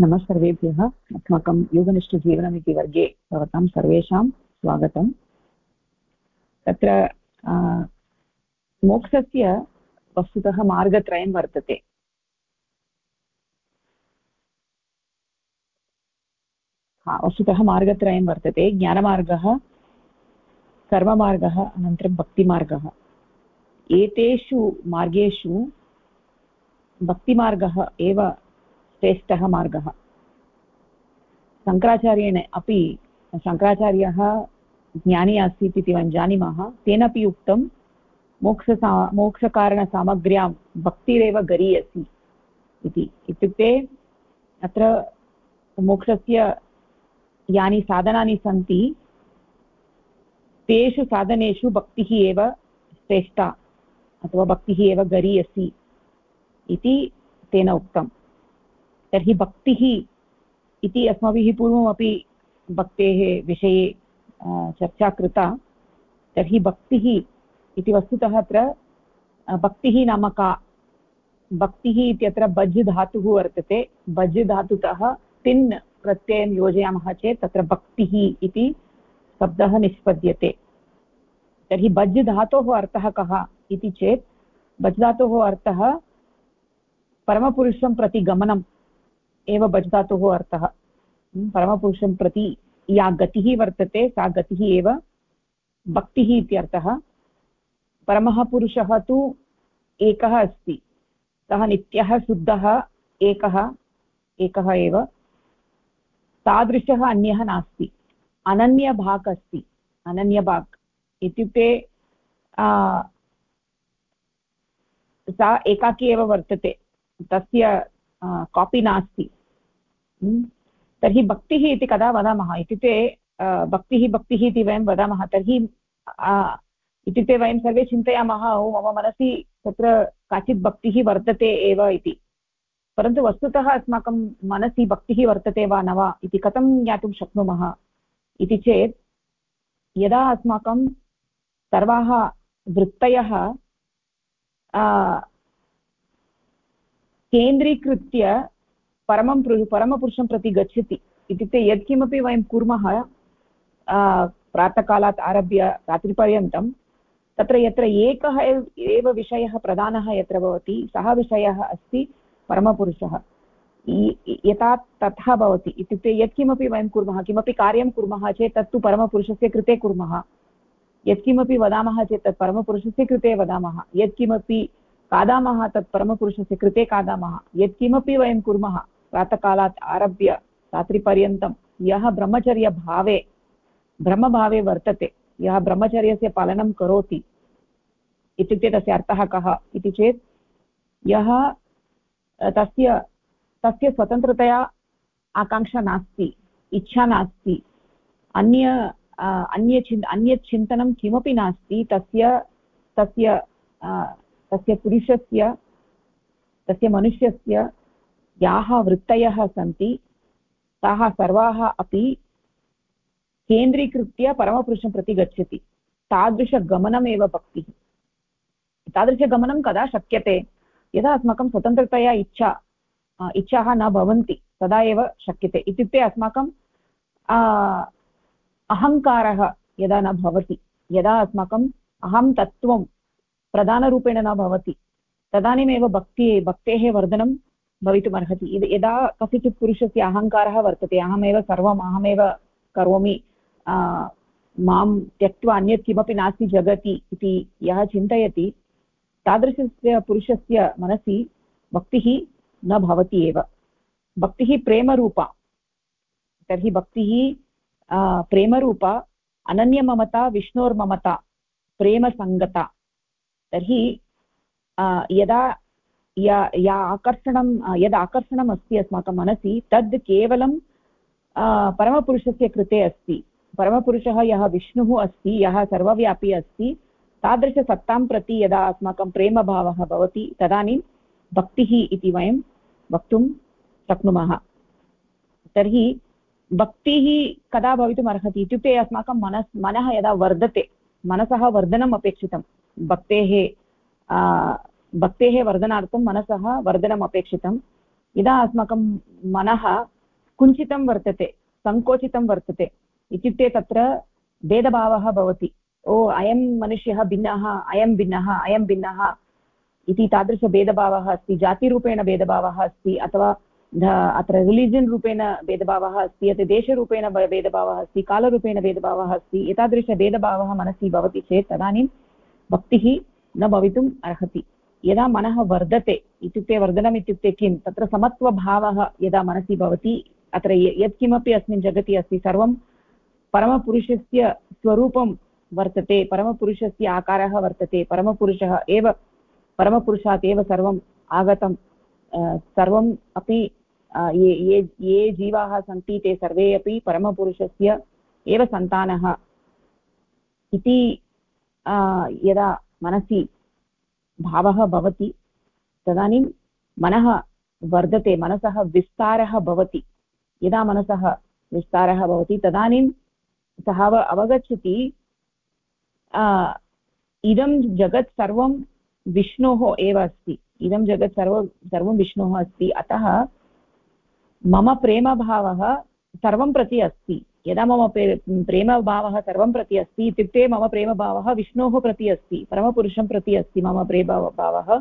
नमः सर्वेभ्यः। अस्माकं योगनिष्ठजीवनमिति वर्गे भवतां सर्वेषां स्वागतम्। तत्र मोक्षस्य वस्तुतः मार्गत्रयं वर्तते। वस्तुतः मार्गत्रयं वर्तते। ज्ञानमार्गः, कर्ममार्गः, अनन्तरं भक्तिमार्गः। एतेषु मार्गेषु भक्तिमार्गः एव श्रेष्ठः मार्गः। शङ्कराचार्येण अपि, शङ्कराचार्यः ज्ञानी आसीत् इति वयं जानीमः, तेनापि उक्तं, मोक्षसा, मोक्षकारणसामग्र्यां भक्तिरेव गरीयसि इति। इत्युक्ते अत्र मोक्षस्य यानि साधनानि सन्ति, तेषु साधनेषु भक्तिः एव श्रेष्ठा अथवा भक्तिः एव गरीयसि इति तेन उक्तम्। तर्हि भक्तिः इति अस्माभिः पूर्वमपि भक्तेः विषये चर्चा कृता। तर्हि भक्तिः इति वस्तुतः अत्र भक्तिः नाम का? भक्तिः इत्यत्र बज् धातुः वर्तते। बज् धातुतः तिन् प्रत्ययं योजयामः चेत् तत्र भक्तिः इति शब्दः निष्पद्यते। तर्हि बज् धातोः अर्थः कः इति चेत् धातोः अर्थः परमपुरुषं प्रति गमनम्। एव बज् अर्थः। परमपुरुषं प्रति या गतिः वर्तते, सा गतिः एव भक्तिः इत्यर्थः परमः पुरुषः तु एकः अस्ति। सः नित्यः, शुद्धः, एकः एकः एव। तादृशः अन्यः नास्ति। अनन्यभाक् अस्ति। अनन्यभाक् इत्युक्ते सा एकाकी एव वर्तते। तस्य कापि नास्ति? तर्हि भक्तिः इति कदा वदामः? इत्युक्ते भक्तिः भक्तिः इति वयं वदामः। तर्हि इत्युक्ते वयं सर्वे चिन्तयामः मम मनसि तत्र काचित् भक्तिः वर्तते एव इति। परन्तु वस्तुतः अस्माकं मनसि भक्तिः वर्तते वा न वा इति कथं ज्ञातुं शक्नुमः? इति चेत्, यदा अस्माकं सर्वाः वृत्तयः केन्द्रीकृत्य परमं परमपुरुषं प्रति गच्छति। इत्युक्ते यत्किमपि वयं कुर्मः प्रातःकालात् आरभ्य रात्रिपर्यन्तं, तत्र यत्र एकः एव विषयः प्रधानः यत्र भवति, सः विषयः अस्ति परमपुरुषः। यथा तथा भवति। इत्युक्ते यत्किमपि वयं कुर्मः, किमपि कार्यं कुर्मः चेत् तत्तु परमपुरुषस्य कृते कुर्मः। यत्किमपि वदामः चेत् तत् परमपुरुषस्य कृते वदामः। यत्किमपि खादामः तत् परमपुरुषस्य कृते खादामः। यत्किमपि वयं कुर्मः। प्रातःकालात् आरभ्य रात्रिपर्यन्तं यः ब्रह्मचर्यभावे, ब्रह्मभावे वर्तते, यः ब्रह्मचर्यस्य पालनं करोति, इत्युक्ते तस्य अर्थः कः इति चेत्, यः तस्य तस्य स्वतन्त्रतया आकाङ्क्षा नास्ति, इच्छा नास्ति, अन्य अन्य चिन् अन्यत् चिन्तनं किमपि नास्ति, तस्य तस्य तस्य पुरुषस्य, तस्य मनुष्यस्य याः वृत्तयः सन्ति, ताः सर्वाः अपि केन्द्रीकृत्य परमपुरुषं प्रति गच्छति। तादृशगमनमेव भक्तिः। तादृशगमनं कदा शक्यते? यदा अस्माकं स्वतन्त्रतया इच्छा इच्छाः न भवन्ति, तदा एव शक्यते। इत्युक्ते अस्माकं अहङ्कारः यदा न भवति, यदा अस्माकम् अहं तत्त्वं प्रधानरूपेण न भवति, तदानीमेव भक्ति, भक्तेः वर्धनं भवितुमर्हति यदा कस्यचित् पुरुषस्य अहङ्कारः वर्तते, अहमेव सर्वम्, अहमेव करोमि माँ त्यक्त्वा अन्यत् किमपि नास्ति जगति इति यः चिन्तयति, तादृशस्य पुरुषस्य मनसि भक्तिः न भवति एव। भक्तिः प्रेमरूपा। तर्हि भक्तिः प्रेमरूपा, अनन्यममता, विष्णोर्ममता, प्रेमसङ्गता। तर्हि यदा या या आकर्षणं, यद् आकर्षणम् अस्ति अस्माकं मनसि, तद् केवलं परमपुरुषस्य कृते अस्ति। परमपुरुषः यः विष्णुः अस्ति, यः सर्वव्यापी अस्ति, तादृशसत्तां प्रति यदा अस्माकं प्रेमभावः भवति, तदानीं भक्तिः इति वयं वक्तुं शक्नुमः। तर्हि भक्तिः कदा भवितुम् अर्हति इत्युक्ते अस्माकं मनस्, मनः यदा वर्धते, मनसः वर्धनम् अपेक्षितं, भक्तेः भक्तेः वर्धनार्थं मनसः वर्धनम् अपेक्षितं यदा अस्माकं मनः कुञ्चितं वर्तते, सङ्कोचितं वर्तते, इत्युक्ते तत्र भेदभावः भवति। ओ, अयं मनुष्यः भिन्नः, अयं भिन्नः अयं भिन्नः इति तादृशभेदभावः अस्ति, जातिरूपेण भेदभावः अस्ति, अथवा अत्र रिलिजन् रूपेण भेदभावः अस्ति यत् देशरूपेण भेदभावः अस्ति, कालरूपेण भेदभावः अस्ति, एतादृशभेदभावः मनसि भवति चेत् तदानीं भक्तिः न भवितुम् अर्हति। यदा मनः वर्धते, इत्युक्ते वर्धनम् इत्युक्ते किं? तत्र समत्वभावः यदा मनसि भवति, अत्र यत्किमपि अस्मिन् जगति अस्ति, सर्वं परमपुरुषस्य स्वरूपं वर्तते, परमपुरुषस्य आकारः वर्तते, परमपुरुषः एव, परमपुरुषात् एव सर्वम् आगतं सर्वम् अपि ये ये ये जीवाः सन्ति ते सर्वे अपि परमपुरुषस्य एव सन्तानः इति यदा मनसि भावः भवति। तदानीं मनः वर्धते, मनसः विस्तारः भवति। यदा मनसः विस्तारः भवति, तदानीं सः अवगच्छति इदं जगत् सर्वं विष्णोः एव अस्ति। इदं जगत् सर्व, सर्वं विष्णोः अस्ति। अतः मम प्रेमभावः सर्वं प्रति अस्ति। यदा मम प्रेमभावः सर्वं प्रति अस्ति, इत्युक्ते मम प्रेमभावः विष्णोः प्रति अस्ति, परमपुरुषं प्रति अस्ति मम प्रेमभावः।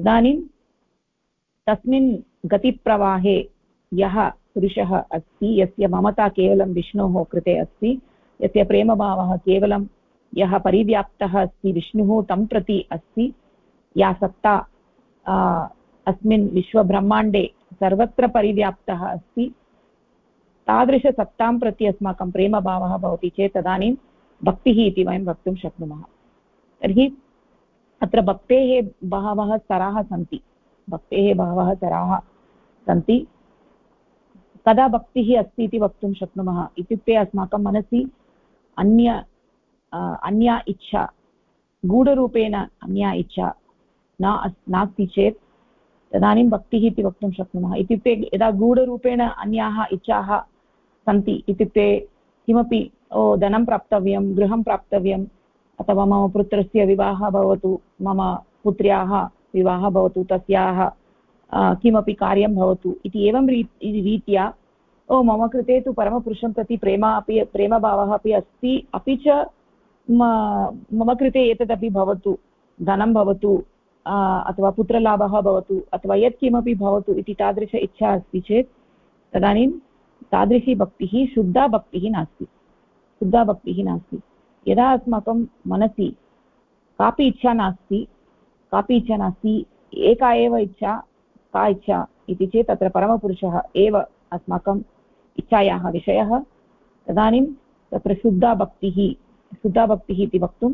इदानीं तस्मिन् गतिप्रवाहे यः पुरुषः अस्ति, यस्य ममता केवलं विष्णोः कृते अस्ति, यस्य प्रेमभावः केवलं यः परिव्याप्तः अस्ति, विष्णुः तं प्रति अस्ति, या सत्ता अस्मिन् विश्वब्रह्माण्डे सर्वत्र परिव्याप्तः अस्ति तादृशसत्तां प्रति अस्माकं प्रेमभावः भवति चेत् तदानीं भक्तिः इति वयं वक्तुं शक्नुमः। तर्हि अत्र भक्तेः बहवः स्तराः सन्ति। भक्तेः बहवः स्तराः सन्ति। कदा भक्तिः अस्ति इति वक्तुं शक्नुमः? इत्युक्ते अस्माकं मनसि अन्य अन्या इच्छा, गूढरूपेण अन्या इच्छा न नास्ति चेत् तदानीं भक्तिः इति वक्तुं शक्नुमः। इत्युक्ते यदा गूढरूपेण अन्याः इच्छाः सन्ति इत्युक्ते किमपि, ओ, धनं प्राप्तव्यं, गृहं प्राप्तव्यम्, अथवा मम पुत्रस्य विवाहः भवतु, मम पुत्र्याः विवाहः भवतु, तस्याः किमपि कार्यं भवतु इति एवं री, रीत्या, ओ, मम कृते तु परमपुरुषं प्रति प्रेमा अपि, प्रेमभावः अपि अस्ति, अपि च मम कृते एतदपि भवतु, धनं भवतु अथवा पुत्रलाभः भवतु, अथवा यत्किमपि भवतु इति तादृश इच्छा अस्ति चेत् तदानीं तादृशी भक्तिः, शुद्धा भक्तिः नास्ति। शुद्धा भक्तिः नास्ति। यदा अस्माकं मनसि कापि इच्छा नास्ति, कापि इच्छा नास्ति, एका एव इच्छा, का इच्छा इति चेत् तत्र परमपुरुषः एव अस्माकम् इच्छायाः विषयः। तदानीं तत्र शुद्धा भक्तिः शुद्धा भक्तिः इति वक्तुं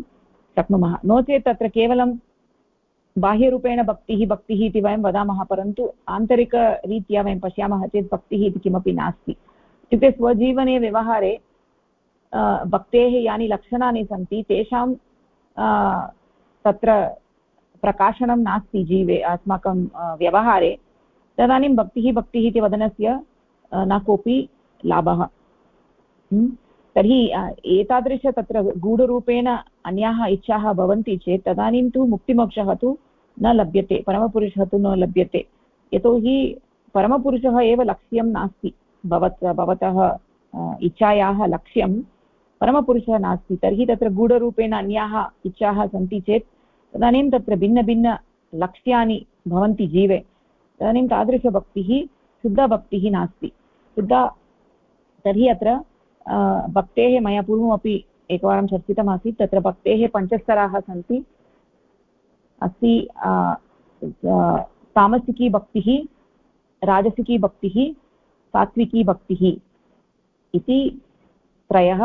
शक्नुमः। नो चेत् तत्र केवलं बाह्यरूपेण भक्तिः भक्तिः इति वयं वदामः, परन्तु आन्तरिकरीत्या वयं पश्यामः चेत् भक्तिः इति किमपि नास्ति। इत्युक्ते स्वजीवने व्यवहारे भक्तेः यानि लक्षणानि सन्ति, तेषां तत्र प्रकाशनं नास्ति जीवे, अस्माकं व्यवहारे, तदानीं भक्तिः भक्तिः इति वदनस्य न कोऽपि लाभः। तर्हि एतादृश तत्र गूढरूपेण अन्याः इच्छाः भवन्ति चेत् तदानीं तु मुक्तिमोक्षः तु न लभ्यते, परमपुरुषः तु न लभ्यते। यतोहि परमपुरुषः एव लक्ष्यं नास्ति। भवत्, भवतः इच्छायाः लक्ष्यं परमपुरुषः नास्ति। तर्हि तत्र गूढरूपेण अन्याः इच्छाः सन्ति चेत्, तदानीं तत्र भिन्नभिन्नलक्ष्यानि भवन्ति जीवे। तदानीं तादृशभक्तिः, शुद्धभक्तिः नास्ति। शुद्धा, तर्हि अत्र भक्तेः मया पूर्वमपि एकवारं चर्चितमासीत्, तत्र भक्तेः पञ्चस्तराः सन्ति। अस्ति तामसिकी भक्तिः, राजसिकी भक्तिः, सात्विकी भक्तिः इति त्रयः।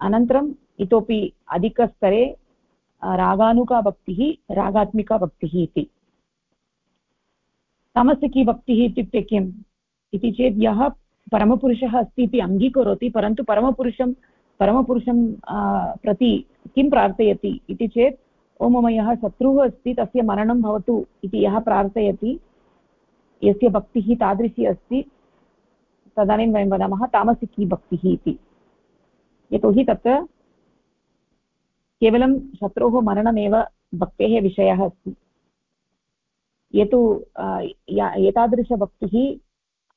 अनन्तरम् इतोपि अधिकस्तरे रागानुका भक्तिः, रागात्मिका भक्तिः इति। तामसिकी भक्तिः इत्युक्ते किम्? इति चेत् यः परमपुरुषः अस्ति इति अङ्गीकरोति, परन्तु परमपुरुषं परमपुरुषं प्रति किं प्रार्थयति इति चेत् ओ मम यः शत्रुः अस्ति, तस्य मरणं भवतु इति यः प्रार्थयति, यस्य भक्तिः तादृशी अस्ति, तदानीं वयं वदामः तामसिकी भक्तिः इति। यतोहि तत्र केवलं शत्रोः मरणमेव भक्तेः विषयः अस्ति। ये तु एतादृशभक्तिः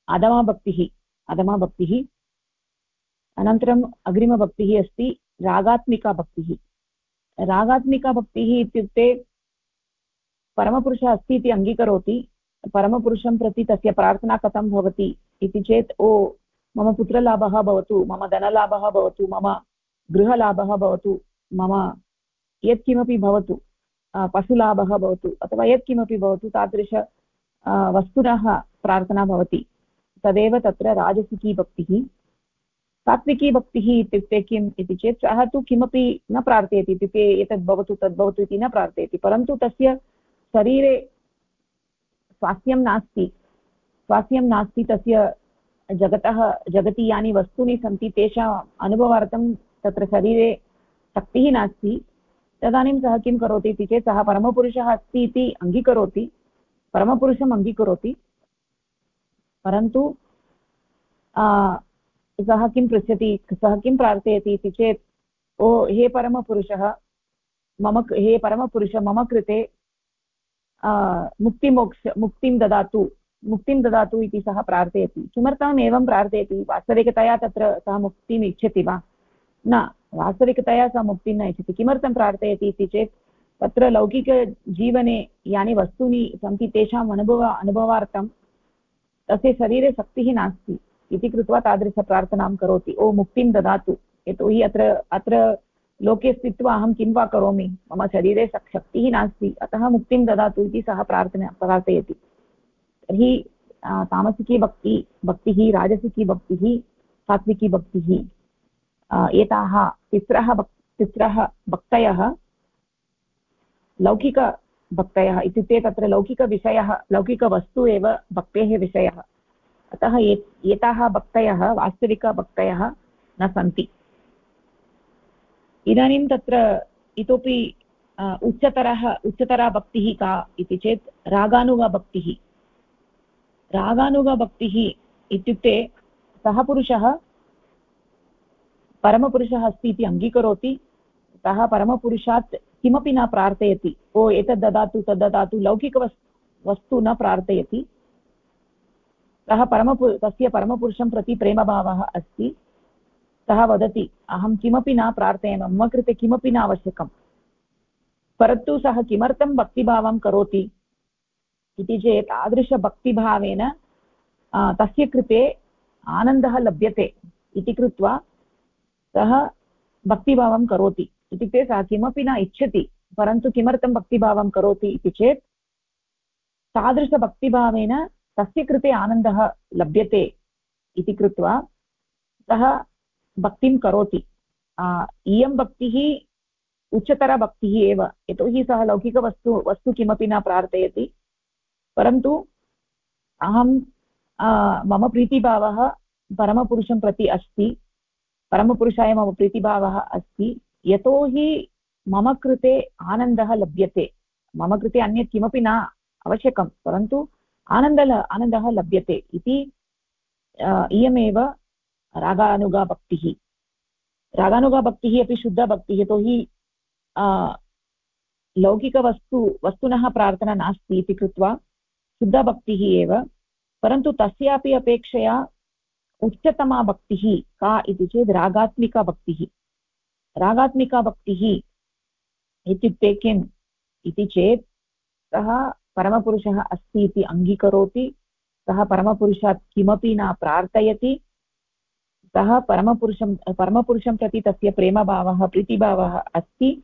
अधमा भक्तिः अधमा भक्तिः अनन्तरम् अग्रिमभक्तिः अस्ति रागात्मिका भक्तिः रागात्मिका भक्तिः इत्युक्ते परमपुरुषः अस्ति इति अङ्गीकरोति, परमपुरुषं प्रति तस्य प्रार्थना कथं भवति इति चेत्, ओ, मम पुत्रलाभः भवतु, मम धनलाभः भवतु, मम गृहलाभः भवतु, मम यत्किमपि भवतु पशुलाभः भवतु, अथवा यत्किमपि भवतु, तादृश वस्तुनः प्रार्थना भवति। तदेव तत्र राजसिकी भक्तिः। सात्विकी भक्तिः इत्युक्ते किम् इति चेत् सः तु किमपि न प्रार्थयति इत्युक्ते एतद् भवतु तद् भवतु इति न प्रार्थयति, परन्तु तस्य शरीरे स्वास्थ्यं नास्ति। स्वास्थ्यं नास्ति, तस्य जगतः, जगति यानि वस्तूनि सन्ति तेषाम् अनुभवार्थं तत्र शरीरे शक्तिः नास्ति। तदानीं सः किं करोति इति चेत् सः परमपुरुषः अस्ति इति अङ्गीकरोति, परमपुरुषम् अङ्गीकरोति। परन्तु सः किं पृच्छति, सः किं प्रार्थयति इति चेत्, ओ, हे परमपुरुषः, मम हे परमपुरुष, मम कृते मुक्तिमोक्ष मुक्तिं ददातु मुक्तिं ददातु इति सः प्रार्थयति। किमर्थम् एवं प्रार्थयति? वास्तविकतया तत्र सः मुक्तिम् इच्छति वा? न, वास्तविकतया सः मुक्तिं न इच्छति। किमर्थं प्रार्थयति इति चेत्, तत्र लौकिकजीवने यानि वस्तूनि सन्ति, तेषाम् अनुभव, अनुभवार्थं तस्य शरीरे शक्तिः नास्ति। इति कृत्वा तादृशप्रार्थनां करोति। ओ, मुक्तिं ददातु। यतोहि अत्र अत्र लोके स्थित्वा अहं किं वा करोमि? मम शरीरे शक्तिः नास्ति। अतः मुक्तिं ददातु इति सः प्रार्थना, प्रार्थयति। तर्हि तामसिकी भक्ति, भक्तिः, राजसिकी भक्तिः, सात्विकी भक्तिः एताः तिस्रः भक्, तिस्रः भक्तयः, लौकिकभक्तयः इत्युक्ते तत्र लौकिकविषयः, लौकिकवस्तु एव भक्तेः विषयः। अतः एताः भक्तयः, वास्तविकभक्तयः न सन्ति। इदानीं तत्र इतोपि उच्चतरः उच्चतरा भक्तिः का इति चेत् रागानुगभक्तिः। रागानुगभक्तिः इत्युक्ते सः पुरुषः परमपुरुषः अस्ति इति अङ्गीकरोति, सः परमपुरुषात् किमपि न प्रार्थयति। ओ, एतद् ददातु, तद् ददातु, लौकिकवस्, वस्तु न प्रार्थयति। सः परमपु, तस्य परमपुरुषं प्रति प्रेमभावः अस्ति। सः वदति, अहं किमपि न प्रार्थयामि, मम कृते किमपि न आवश्यकं परन्तु सः किमर्थं भक्तिभावं करोति? इति चेत् तादृशभक्तिभावेन तस्य कृते आनन्दः लभ्यते इति कृत्वा सः भक्तिभावं करोति। इत्युक्ते सः किमपि न इच्छति, परन्तु किमर्थं भक्तिभावं करोति इति चेत् तादृशभक्तिभावेन तस्य कृते आनन्दः लभ्यते इति कृत्वा सः भक्तिं करोति। इयं भक्तिः उच्चतरभक्तिः एव। यतोहि सः लौकिकवस्तु वस्तु किमपि न प्रार्थयति। परन्तु अहं मम प्रीतिभावः परमपुरुषं प्रति अस्ति। परमपुरुषाय मम प्रीतिभावः अस्ति। यतोहि मम कृते आनन्दः लभ्यते। मम कृते अन्यत् किमपि न, आवश्यकं। परन्तु आनन्दः आनन्दः लभ्यते इति इयमेव रागानुगाभक्तिः। रागानुगाभक्तिः अपि शुद्धभक्तिः, यतोहि लौकिकवस्तु वस्तुनः प्रार्थना नास्ति इति कृत्वा शुद्धभक्तिः एव, परन्तु तस्यापि अपेक्षया उच्चतमा भक्तिः का इति चेत् रागात्मिका भक्तिः रागात्मिका भक्तिः इत्युक्ते किम् इति चेत् सः परमपुरुषः अस्ति इति अङ्गीकरोति सः परमपुरुषात् किमपि न प्रार्थयति, सः परमपुरुषं परमपुरुषं प्रति तस्य प्रेमभावः, प्रीतिभावः अस्ति,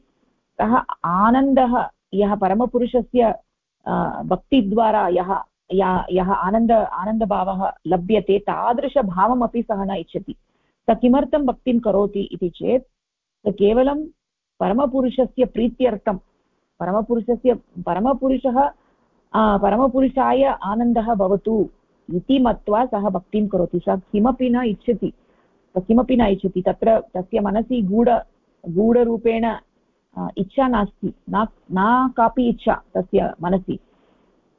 सः आनन्दः, यः परमपुरुषस्य भक्तिद्वारा यः, या, यः आनन्द, आनन्दभावः लभ्यते, तादृशभावमपि सः न इच्छति। स किमर्थं भक्तिं करोति इति चेत्, स केवलं परमपुरुषस्य प्रीत्यर्थं, परमपुरुषस्य, परमपुरुषः परमपुरुषाय आनन्दः भवतु इति मत्वा सः भक्तिं करोति। सः किमपि न इच्छति। किमपि न इच्छति। तत्र तस्य मनसि गूढ, गूढरूपेण इच्छा नास्ति। न न कापि इच्छा तस्य मनसि।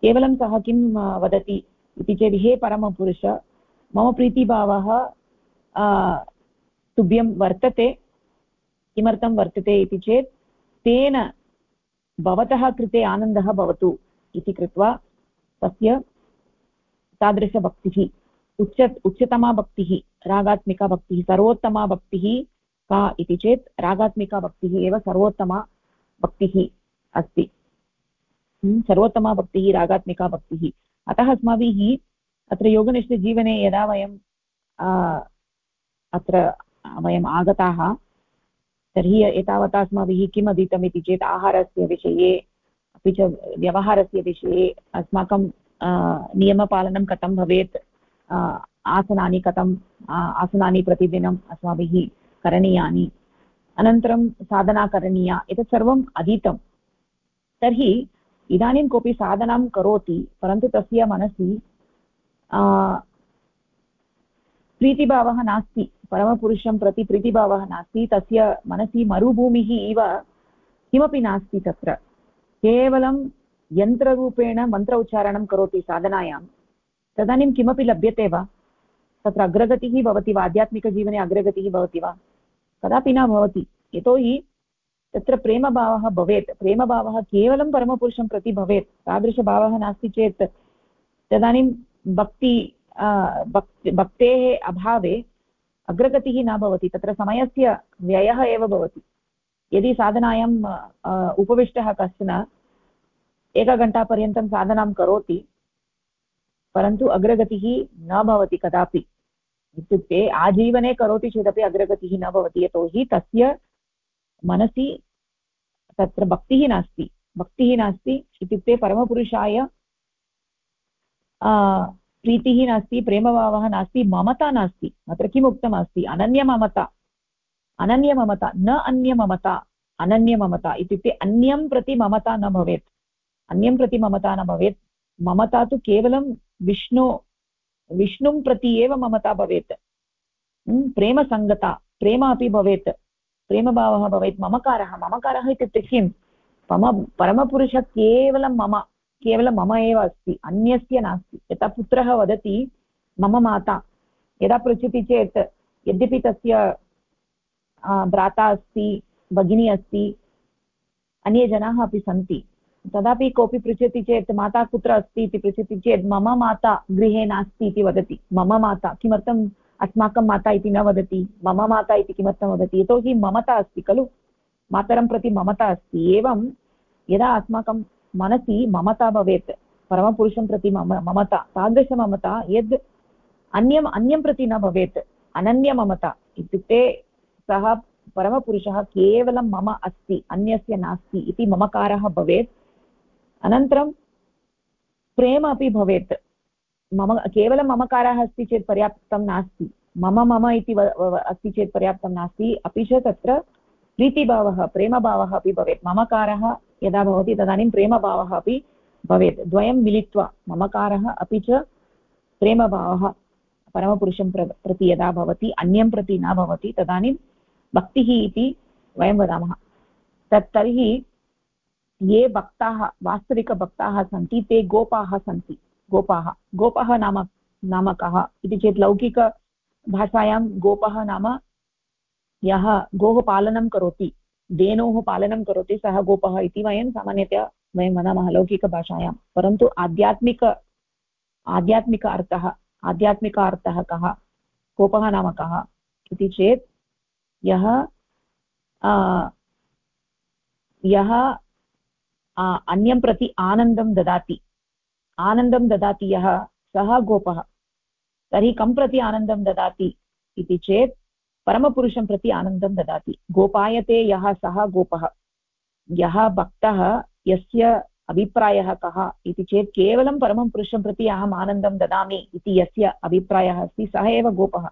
केवलं सः किं वदति इति चेत्, हे परमपुरुष, मम प्रीतिभावः तुभ्यं वर्तते। किमर्थं वर्तते इति चेत्, तेन भवतः कृते आनन्दः भवतु। इति कृत्वा तस्य तादृशभक्तिः, उच्च उच्चतमा भक्तिः रागात्मिका भक्तिः सर्वोत्तमा भक्तिः का इति चेत् रागात्मिका भक्तिः एव सर्वोत्तमा भक्तिः अस्ति। सर्वोत्तमा भक्तिः रागात्मिका भक्तिः अतः अस्माभिः अत्र योगनिष्ठजीवने यदा वयं अत्र वयम् आगताः, तर्हि एतावता अस्माभिः किम् अधीतम् इति चेत् आहारस्य विषये अपि च व्यवहारस्य विषये अस्माकं नियमपालनं कथं भवेत् आसनानि कथम् आसनानि प्रतिदिनम् अस्माभिः करणीयानि, अनन्तरं साधना करणीया, एतत् सर्वम् अधीतं तर्हि इदानीं कोऽपि साधनां करोति, परन्तु तस्य मनसि प्रीतिभावः नास्ति, परमपुरुषं प्रति प्रीतिभावः नास्ति, तस्य मनसि मरुभूमिः इव किमपि नास्ति तत्र। केवलं यन्त्ररूपेण मन्त्र उच्चारणं करोति साधनायां, तदानीं किमपि लभ्यते वा? तत्र अग्रगतिः भवति वा? आध्यात्मिकजीवने अग्रगतिः भवति वा? कदापि न भवति। यतोहि तत्र प्रेमभावः भवेत्। प्रेमभावः केवलं परमपुरुषं प्रति भवेत्। तादृशभावः नास्ति चेत् तदानीं भक्ति भक् भक्तेः अभावे अग्रगतिः न भवति। तत्र समयस्य व्ययः एव भवति। यदि साधनायाम् उपविष्टः कश्चन एकघण्टापर्यन्तं साधनां करोति, परन्तु अग्रगतिः न भवति कदापि। इत्युक्ते आजीवने करोति चेदपि अग्रगतिः न भवति, यतोहि तस्य मनसि तत्र भक्तिः नास्ति भक्तिः नास्ति, इत्युक्ते परमपुरुषाय प्रीतिः नास्ति, प्रेमभावः नास्ति, ममता नास्ति, अत्र किम् उक्तमस्ति अनन्यममता। अनन्यममता, न अन्यममता, अनन्यममता इत्युक्ते अन्यं प्रति ममता न भवेत्। अन्यं प्रति ममता न भवेत्। ममता तु केवलं विष्णु, विष्णुं प्रति एव ममता भवेत्। प्रेमसङ्गता प्रेम अपि भवेत्। प्रेमभावः भवेत्, ममकारः। ममकारः इत्युक्ते किं? मम, परमपुरुषः केवलं मम केवलं मम एव अस्ति। अन्यस्य नास्ति। यथा पुत्रः वदति, मम माता, यदा पृच्छति चेत्, यद्यपि तस्य भ्राता अस्ति, भगिनी अस्ति, अन्ये जनाः अपि सन्ति। तदापि कोऽपि पृच्छति चेत्, माता कुत्र अस्ति इति पृच्छति चेत्, मम माता गृहे नास्ति इति वदति। मम माता, किमर्थम् अस्माकं माता इति न वदति? मम माता इति किमर्थं वदति? यतोहि ममता अस्ति खलु। मातरं प्रति ममता अस्ति। एवं यदा अस्माकं मनसि ममता भवेत्, परमपुरुषं प्रति मम, ममता, तादृशममता, यद् अन्यम्, अन्यं प्रति न भवेत्, अनन्यममता, इत्युक्ते सः परमपुरुषः केवलं मम अस्ति, अन्यस्य नास्ति इति ममकारः भवेत्। अनन्तरं प्रेम अपि भवेत्। मम, केवलं ममकारः अस्ति चेत् पर्याप्तं नास्ति। मम मम इति अस्ति चेत् पर्याप्तं नास्ति। अपि च तत्र प्रीतिभावः, प्रेमभावः अपि भवेत्। ममकारः यदा भवति तदानीं प्रेमभावः अपि भवेत्। द्वयं मिलित्वा ममकारः अपि च प्रेमभावः परमपुरुषं प्र, प्रति यदा भवति, अन्यं प्रति न भवति, तदानीं भक्तिः इति वयं वदामः। तत् तर्हि ये भक्ताः, वास्तविकभक्ताः सन्ति, ते गोपाः सन्ति। गोपाः। गोपः नाम नाम कः? इति चेत् लौकिकभाषायां गोपः नाम यः गोः पालनं करोति, धेनोः पालनं करोति, सः गोपः इति वयं सामान्यतया वयं वदामः लौकिकभाषायां। परन्तु आध्यात्मिक आध्यात्मिक अर्थः आध्यात्मिक अर्थः कः? गोपः नाम कः? इति चेत् यः यः अन्यं प्रति आनन्दं ददाति। आनन्दं ददाति यः सः गोपः। तर्हि कं प्रति आनन्दं ददाति इति चेत् परमपुरुषं प्रति आनन्दं ददाति। गोपायते यः सः गोपः। यः भक्तः यस्य अभिप्रायः कः इति चेत् केवलं परमं पुरुषं प्रति अहम् आनन्दं ददामि इति यस्य अभिप्रायः अस्ति, सः एव गोपः।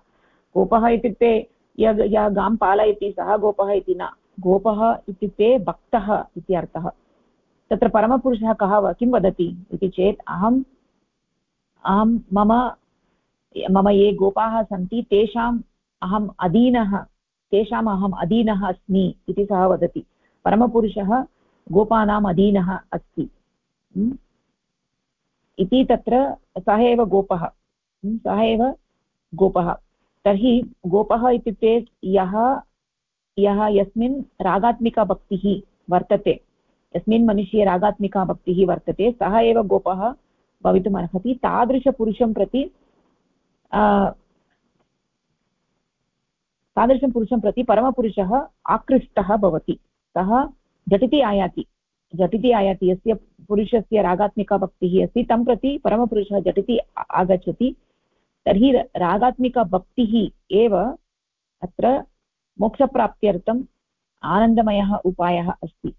गोपः इत्युक्ते यः यः गां पालयति सः गोपः इति न। गोपः इत्युक्ते भक्तः इति अर्थः। तत्र परमपुरुषः कः किं वदति इति चेत्, अहम्, अहं, मम मम ये गोपाः सन्ति तेषाम् अहम् अधीनः, तेषाम् अहम् अधीनः अस्मि इति सः वदति। परमपुरुषः गोपानाम् अधीनः अस्ति। इति तत्र सः एव गोपः। सः एव गोपः। तर्हि गोपः इत्युक्ते यः यः यस्मिन् रागात्मिका भक्तिः वर्तते, यस्मिन् मनुष्ये रागात्मिका भक्तिः वर्तते, सः एव गोपः भवितुमर्हति तादृशपुरुषं प्रति तादृशं पुरुषं प्रति परमपुरुषः आकृष्टः भवति। सः झटिति आयाति झटिति आयाति। यस्य पुरुषस्य रागात्मिका भक्तिः अस्ति, तं प्रति परमपुरुषः झटिति आगच्छति। तर्हि रागात्मिकभक्तिः एव अत्र मोक्षप्राप्त्यर्थम् आनन्दमयः उपायः अस्ति।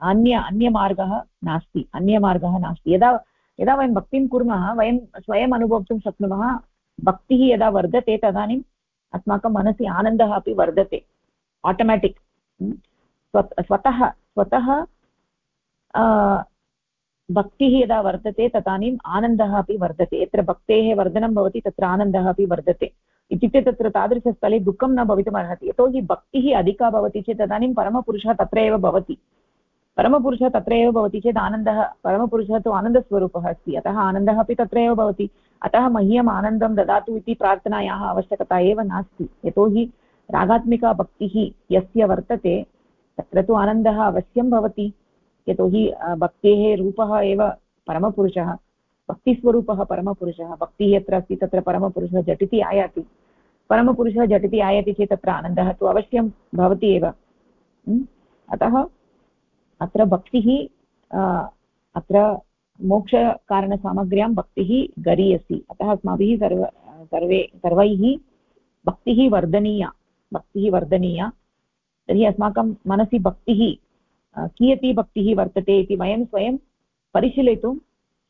अन्य, अन्यमार्गः नास्ति अन्यमार्गः नास्ति। यदा यदा वयं भक्तिं कुर्मः, वयं स्वयम् अनुभवतुं शक्नुमः, भक्तिः यदा वर्धते तदानीम् अस्माकं मनसि आनन्दः अपि वर्धते आटोमेटिक् स्वतः स्वतः भक्तिः यदा वर्धते तदानीम् आनन्दः अपि वर्धते यत्र भक्तेः वर्धनं भवति, तत्र आनन्दः अपि वर्धते। इत्युक्ते तत्र तादृशस्थले दुःखं न भवितुमर्हति यतोहि भक्तिः अधिका भवति चेत् तदानीं परमपुरुषः तत्र एव भवति। परमपुरुषः तत्र एव भवति चेत् आनन्दः, परमपुरुषः तु आनन्दस्वरूपः अस्ति। अतः आनन्दः अपि तत्र एव भवति। अतः मह्यम् आनन्दं ददातु इति प्रार्थनायाः आवश्यकता एव नास्ति। यतोहि रागात्मिका भक्तिः यस्य वर्तते, तत्र तु आनन्दः अवश्यं भवति। यतोहि भक्तेः रूपः एव परमपुरुषः। भक्तिस्वरूपः परमपुरुषः। भक्तिः यत्र अस्ति, तत्र परमपुरुषः झटिति आयाति। परमपुरुषः झटिति आयाति चेत् तत्र आनन्दः तु अवश्यं भवति एव। अतः अत्र भक्तिः अत्र मोक्षकारणसामग्र्यां भक्तिः गरी अस्ति। अतः अस्माभिः सर्व, सर्वे, सर्वैः भक्तिः वर्धनीया। भक्तिः वर्धनीया। तर्हि अस्माकं मनसि भक्तिः कियती भक्तिः वर्तते इति वयं स्वयं परिशीलयितुं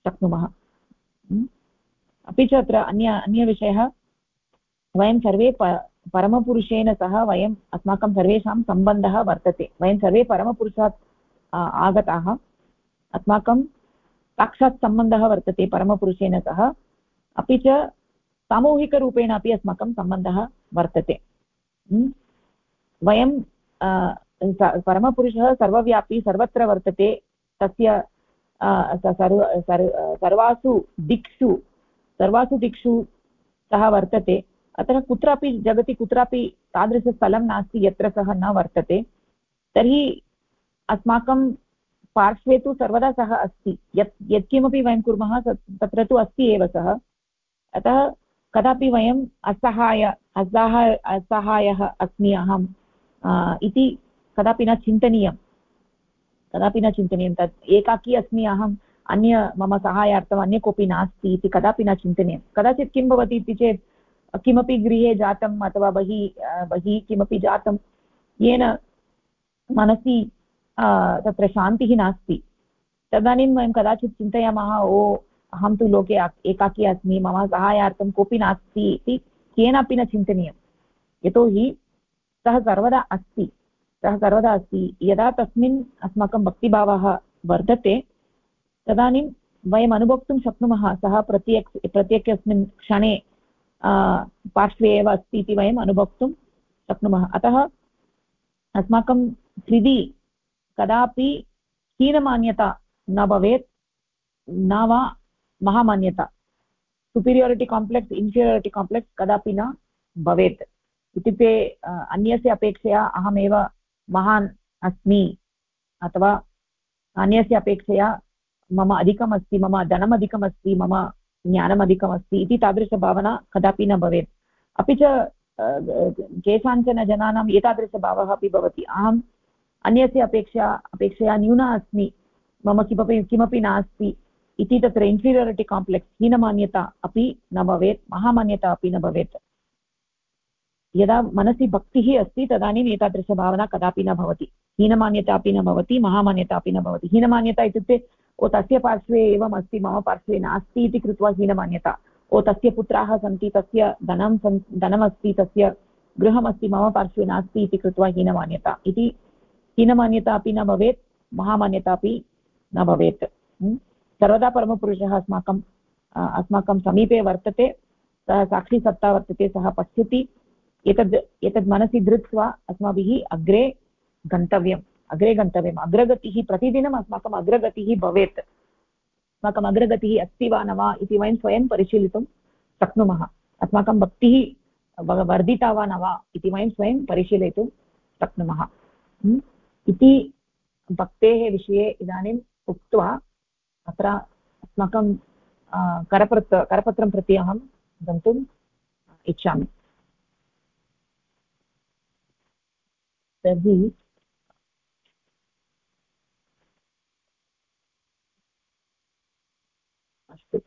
शक्नुमः। अपि च अत्र अन्य, अन्यविषयः, वयं सर्वे प, परमपुरुषेण सह वयम् अस्माकं सर्वेषां सम्बन्धः वर्तते। वयं सर्वे परमपुरुषात् आगताः। अस्माकं साक्षात् सम्बन्धः वर्तते परमपुरुषेण सह। अपि च सामूहिकरूपेण अपि अस्माकं सम्बन्धः वर्तते। वयं परमपुरुषः सर्वव्यापी, सर्वत्र वर्तते, तस्य सर्व सर्वासु दिक्षु सर्वासु दिक्षु सः वर्तते। अतः कुत्रापि जगति कुत्रापि तादृशस्थलं नास्ति, यत्र सः न वर्तते। तर्हि अस्माकं पार्श्वे तु सर्वदा सः अस्ति। यत्, यत्किमपि वयं कुर्मः तत्र तु अस्ति एव सः। अतः कदापि वयम् असहाय असहाय, असहायः अस्मि अहम् इति कदापि न चिन्तनीयं कदापि न चिन्तनीयं। तत् एकाकी अस्मि, अहम् अन्य, मम सहायार्थम् अन्य कोऽपि नास्ति इति कदापि न चिन्तनीयं कदाचित् किं भवति इति चेत्, किमपि गृहे जातम् अथवा बहिः बहिः किमपि जातं येन मनसि तत्र शान्तिः नास्ति। तदानीं वयं कदाचित् चिन्तयामः, ओ, अहं तु लोके एकाकी अस्मि, मम सहायार्थं कोऽपि नास्ति इति केनापि न चिन्तनीयं यतोहि सः सर्वदा अस्ति। सः सर्वदा अस्ति। यदा तस्मिन् अस्माकं भक्तिभावः वर्धते, तदानीं वयम् अनुभोक्तुं शक्नुमः, सः प्रत्येक प्रत्येकस्मिन् क्षणे पार्श्वे एव अस्ति इति वयम् अनुभोक्तुं शक्नुमः। अतः अस्माकं हृदि कदापि हीनमान्यता न भवेत्, न वा महामान्यता। सुपीरियोरिटि काम्प्लेक्स् इन्फीरियोरिटि काम्प्लेक्स् कदापि न भवेत्। इत्युक्ते अन्यस्य अपेक्षया अहमेव महान् अस्मि अथवा अन्यस्य अपेक्षया मम अधिकम् अस्ति मम धनम् अधिकमस्ति मम ज्ञानम् अधिकमस्ति इति तादृशभावना कदापि न भवेत्। अपि च केषाञ्चन जनानाम् एतादृशभावः अपि भवति। अहं अन्यस्य अपेक्षा, अपेक्षया न्यूना अस्मि, मम किमपि किमपि नास्ति इति तत्र इन्फीरियोरिटि काम्प्लेक्स् हीनमान्यता अपि न भवेत्, महामान्यता अपि न भवेत्। यदा मनसि भक्तिः अस्ति, तदानीम् एतादृशभावना कदापि न भवति। हीनमान्यता अपि न भवति, महामान्यता अपि न भवति। हीनमान्यता इत्युक्ते, ओ, तस्य पार्श्वे एवम् अस्ति, मम पार्श्वे नास्ति इति कृत्वा हीनमान्यता। ओ, तस्य पुत्राः सन्ति, तस्य धनं सन्, धनमस्ति, तस्य गृहमस्ति, मम पार्श्वे नास्ति इति कृत्वा हीनमान्यता। इति हीनमान्यता अपि न भवेत्, महामान्यता अपि न भवेत्। सर्वदा परमपुरुषः अस्माकम् अस्माकं समीपे वर्तते, सः साक्षीसत्ता वर्तते, सः पश्यति। एतद् एतद् मनसि धृत्वा अस्माभिः अग्रे गन्तव्यम् अग्रे गन्तव्यम्। अग्रगतिः प्रतिदिनम् अस्माकम् अग्रगतिः भवेत्। अस्माकम् अग्रगतिः अस्ति वा न वा इति वयं स्वयं परिशीलितुं शक्नुमः। अस्माकं भक्तिः वर्धिता वा न वा इति वयं स्वयं परिशीलयितुं शक्नुमः। इति भक्तेः विषये इदानीम् उक्त्वा अत्र अस्माकं करपत्र करपत्रं प्रति अहं गन्तुम् इच्छामि। तर्हि अस्तु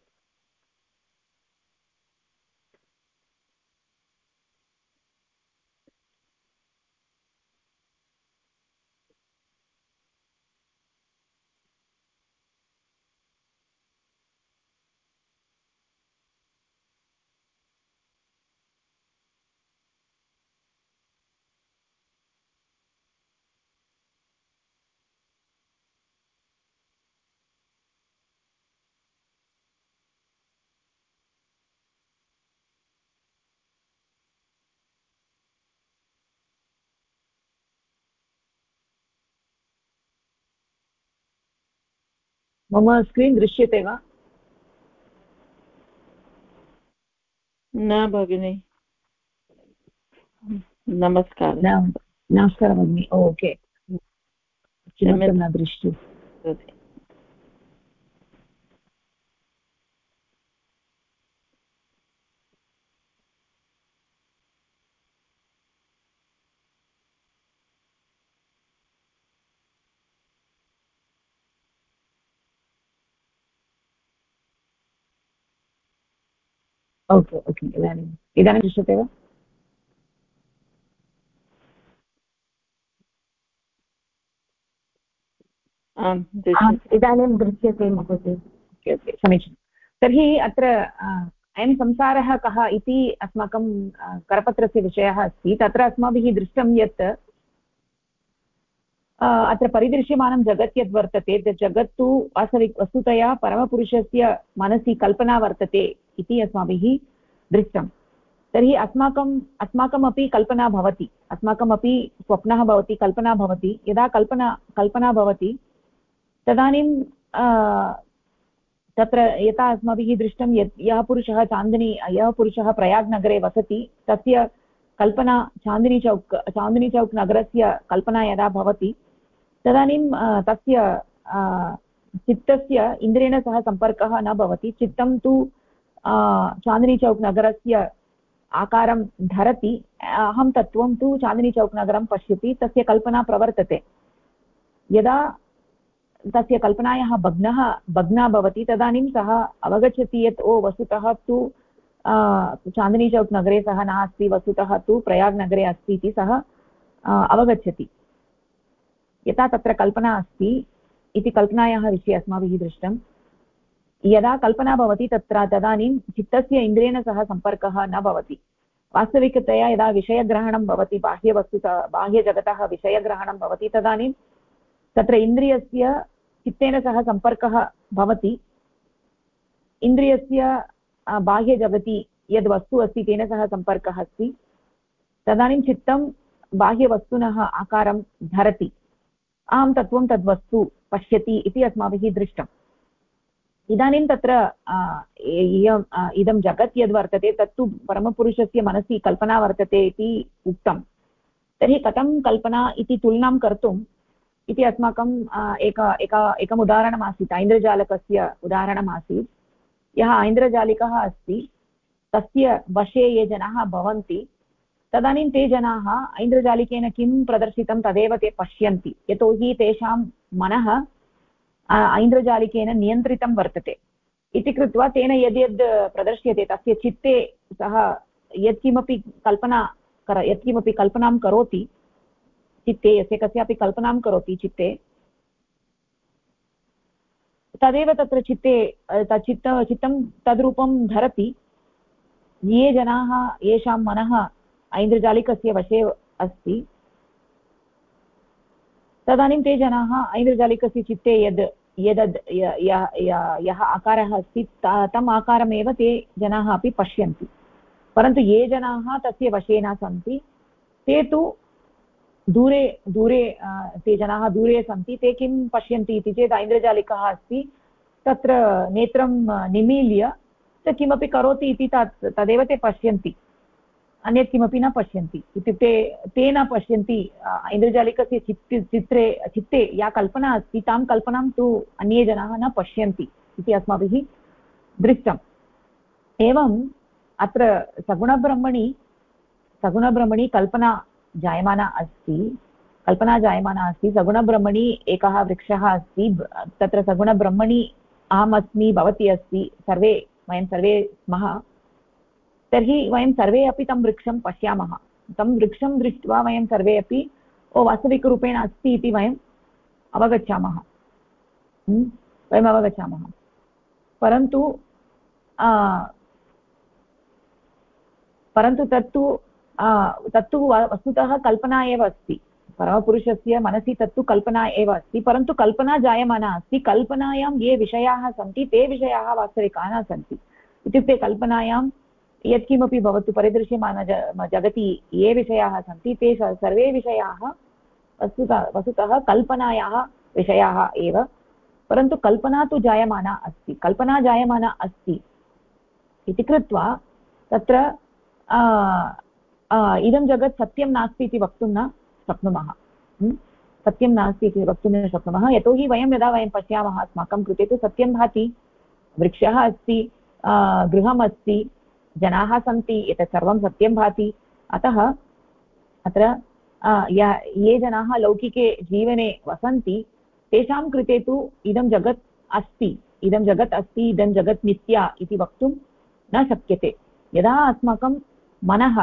मम स्क्रीन् दृश्यते वा? न भगिनि। नमस्कारः। नमस्कारः भगिनि ओके किमर्थं न दृश्यते ओके ओके इदानीम् इदानीं दृश्यते वा? इदानीं दृश्यते महोदय। ओके ओके समीचीनं। तर्हि अत्र अयं संसारः कः इति अस्माकं करपत्रस्य विषयः अस्ति। तत्र अस्माभिः दृष्टं यत् अत्र परिदृश्यमानं जगत् यद् वर्तते तत् जगत् वास्तविक, वस्तुतया परमपुरुषस्य मनसि कल्पना वर्तते इति अस्माभिः दृष्टं। तर्हि अस्माकम्, अस्माकमपि कल्पना भवति, अस्माकमपि स्वप्नः भवति, कल्पना भवति। यदा कल्पना कल्पना भवति, तदानीं तत्र यथा अस्माभिः दृष्टं यत् यः पुरुषः चान्दिनी, यः पुरुषः प्रयाग् नगरे वसति, तस्य कल्पना चान्दिनी चौक् चान्दिनी चौक् नगरस्य कल्पना यदा भवति तदानीं तस्य चित्तस्य, इन्द्रेण सह सम्पर्कः न भवति। चित्तं तु चान्दिनी चौक् नगरस्य आकारं धरति। अहं तत्त्वं तु चान्दिनी चौक् नगरं पश्यति। तस्य कल्पना प्रवर्तते। यदा तस्य कल्पनायाः भग्नः, भग्ना भवति, तदानीं सः अवगच्छति यत्, ओ वस्तुतः तु चान्दिनी चौक् नगरे सः नास्ति वस्तुतः तु प्रयाग् नगरे अस्ति इति सः अवगच्छति। यथा तत्र कल्पना अस्ति इति कल्पनायाः विषये अस्माभिः दृष्टं। यदा कल्पना भवति तत्र तदानीं चित्तस्य इन्द्रियेण सह सम्पर्कः न भवति। वास्तविकतया यदा विषयग्रहणं भवति बाह्यवस्तुतः बाह्यजगतः विषयग्रहणं भवति, तदानीं तत्र इन्द्रियस्य चित्तेन सह सम्पर्कः भवति। इन्द्रियस्य बाह्यजगति यद् वस्तु अस्ति तेन सह सम्पर्कः अस्ति। तदानीं चित्तं बाह्यवस्तुनः आकारं धरति। अहं तत्त्वं तद्वस्तु पश्यति इति अस्माभिः दृष्टम्। इदानीं तत्र इयम् इदं जगत् यद् वर्तते तत्तु परमपुरुषस्य मनसि कल्पना वर्तते इति उक्तं तर्हि कथं कल्पना इति तुलनां कर्तुम् इति अस्माकम् एक एक, एकम् उदाहरणमासीत्, ऐन्द्रजालकस्य उदाहरणमासीत्। यः ऐन्द्रजालिकः अस्ति, तस्य वशे ये जनाः भवन्ति तदानीं ते जनाः ऐन्द्रजालिकेन किं प्रदर्शितं तदेव ते पश्यन्ति। यतोहि तेषां मनः ऐन्द्रजालिकेन नियन्त्रितं वर्तते। इति कृत्वा तेन यद्यद् प्रदर्श्यते, तस्य चित्ते सः यत्किमपि कल्पना कर, यत्किमपि कल्पनां करोति, चित्ते, यस्य कस्यापि कल्पनां करोति चित्ते, तदेव तत्र चित्ते चित्त, चित्तं तद्रूपं धरति। ये जनाः, येषां मनः ऐन्द्रजालिकस्य वशे अस्ति। तदानीं ते जनाः ऐन्द्रजालिकस्य चित्ते यद्, यदद्, यः आकारः अस्ति तम् आकारमेव ते जनाः अपि पश्यन्ति। परन्तु ये जनाः तस्य वशे न सन्ति, ते तु दूरे दूरे ते जनाः दूरे सन्ति, ते किं पश्यन्ति इति चेत् ऐन्द्रजालिकः अस्ति। तत्र नेत्रं निमील्य किमपि करोति इति तत्, तदेव ते पश्यन्ति। अन्यत् किमपि न पश्यन्ति। इत्युक्ते ते न पश्यन्ति इन्द्रजालिकस्य चित् चित्रे, चित्ते या कल्पना अस्ति, तां कल्पनां तु अन्ये जनाः न पश्यन्ति इति अस्माभिः दृष्टम्। एवम् अत्र सगुणब्रह्मणि सगुणब्रह्मणि कल्पना जायमाना अस्ति, कल्पना जायमाना अस्ति, सगुणब्रह्मणि एकः वृक्षः अस्ति तत्र सगुणब्रह्मणि अहम् अस्मि भवती अस्ति, सर्वे, वयं सर्वे स्मः। तर्हि वयं सर्वे अपि तं वृक्षं पश्यामः। तं वृक्षं दृष्ट्वा वयं सर्वे अपि ओ वास्तविकरूपेण अस्ति इति वयम् अवगच्छामः। वयम् अवगच्छामः। परन्तु परन्तु तत्तु तत्तु वस्तुतः कल्पना एव अस्ति। परमपुरुषस्य मनसि तत्तु कल्पना एव अस्ति। परन्तु कल्पना जायमाना अस्ति। कल्पनायां ये विषयाः सन्ति, ते विषयाः वास्तविकाः न सन्ति। इत्युक्ते कल्पनायां यत्किमपि भवतु परिदृश्यमान जगति ये विषयाः सन्ति ते सर्वे विषयाः वस्तुतः वस्तुतः कल्पनायाः विषयाः एव। परन्तु कल्पना तु जायमाना अस्ति। कल्पना जायमाना अस्ति इति कृत्वा तत्र इदं जगत् सत्यं नास्ति इति वक्तुं न शक्नुमः। सत्यं नास्ति इति वक्तुं न शक्नुमः। यतोहि वयं यदा वयं पश्यामः अस्माकं कृते तु सत्यं भाति। वृक्षः अस्ति गृहम् अस्ति जनाः सन्ति, एतत् सर्वं सत्यं भाति। अतः, अत्र ये जनाः लौकिके जीवने वसन्ति, तेषां कृते तु इदं जगत् अस्ति, इदं जगत् अस्ति, इदं जगत् मिथ्या इति वक्तुं न शक्यते। यदा अस्माकं मनः,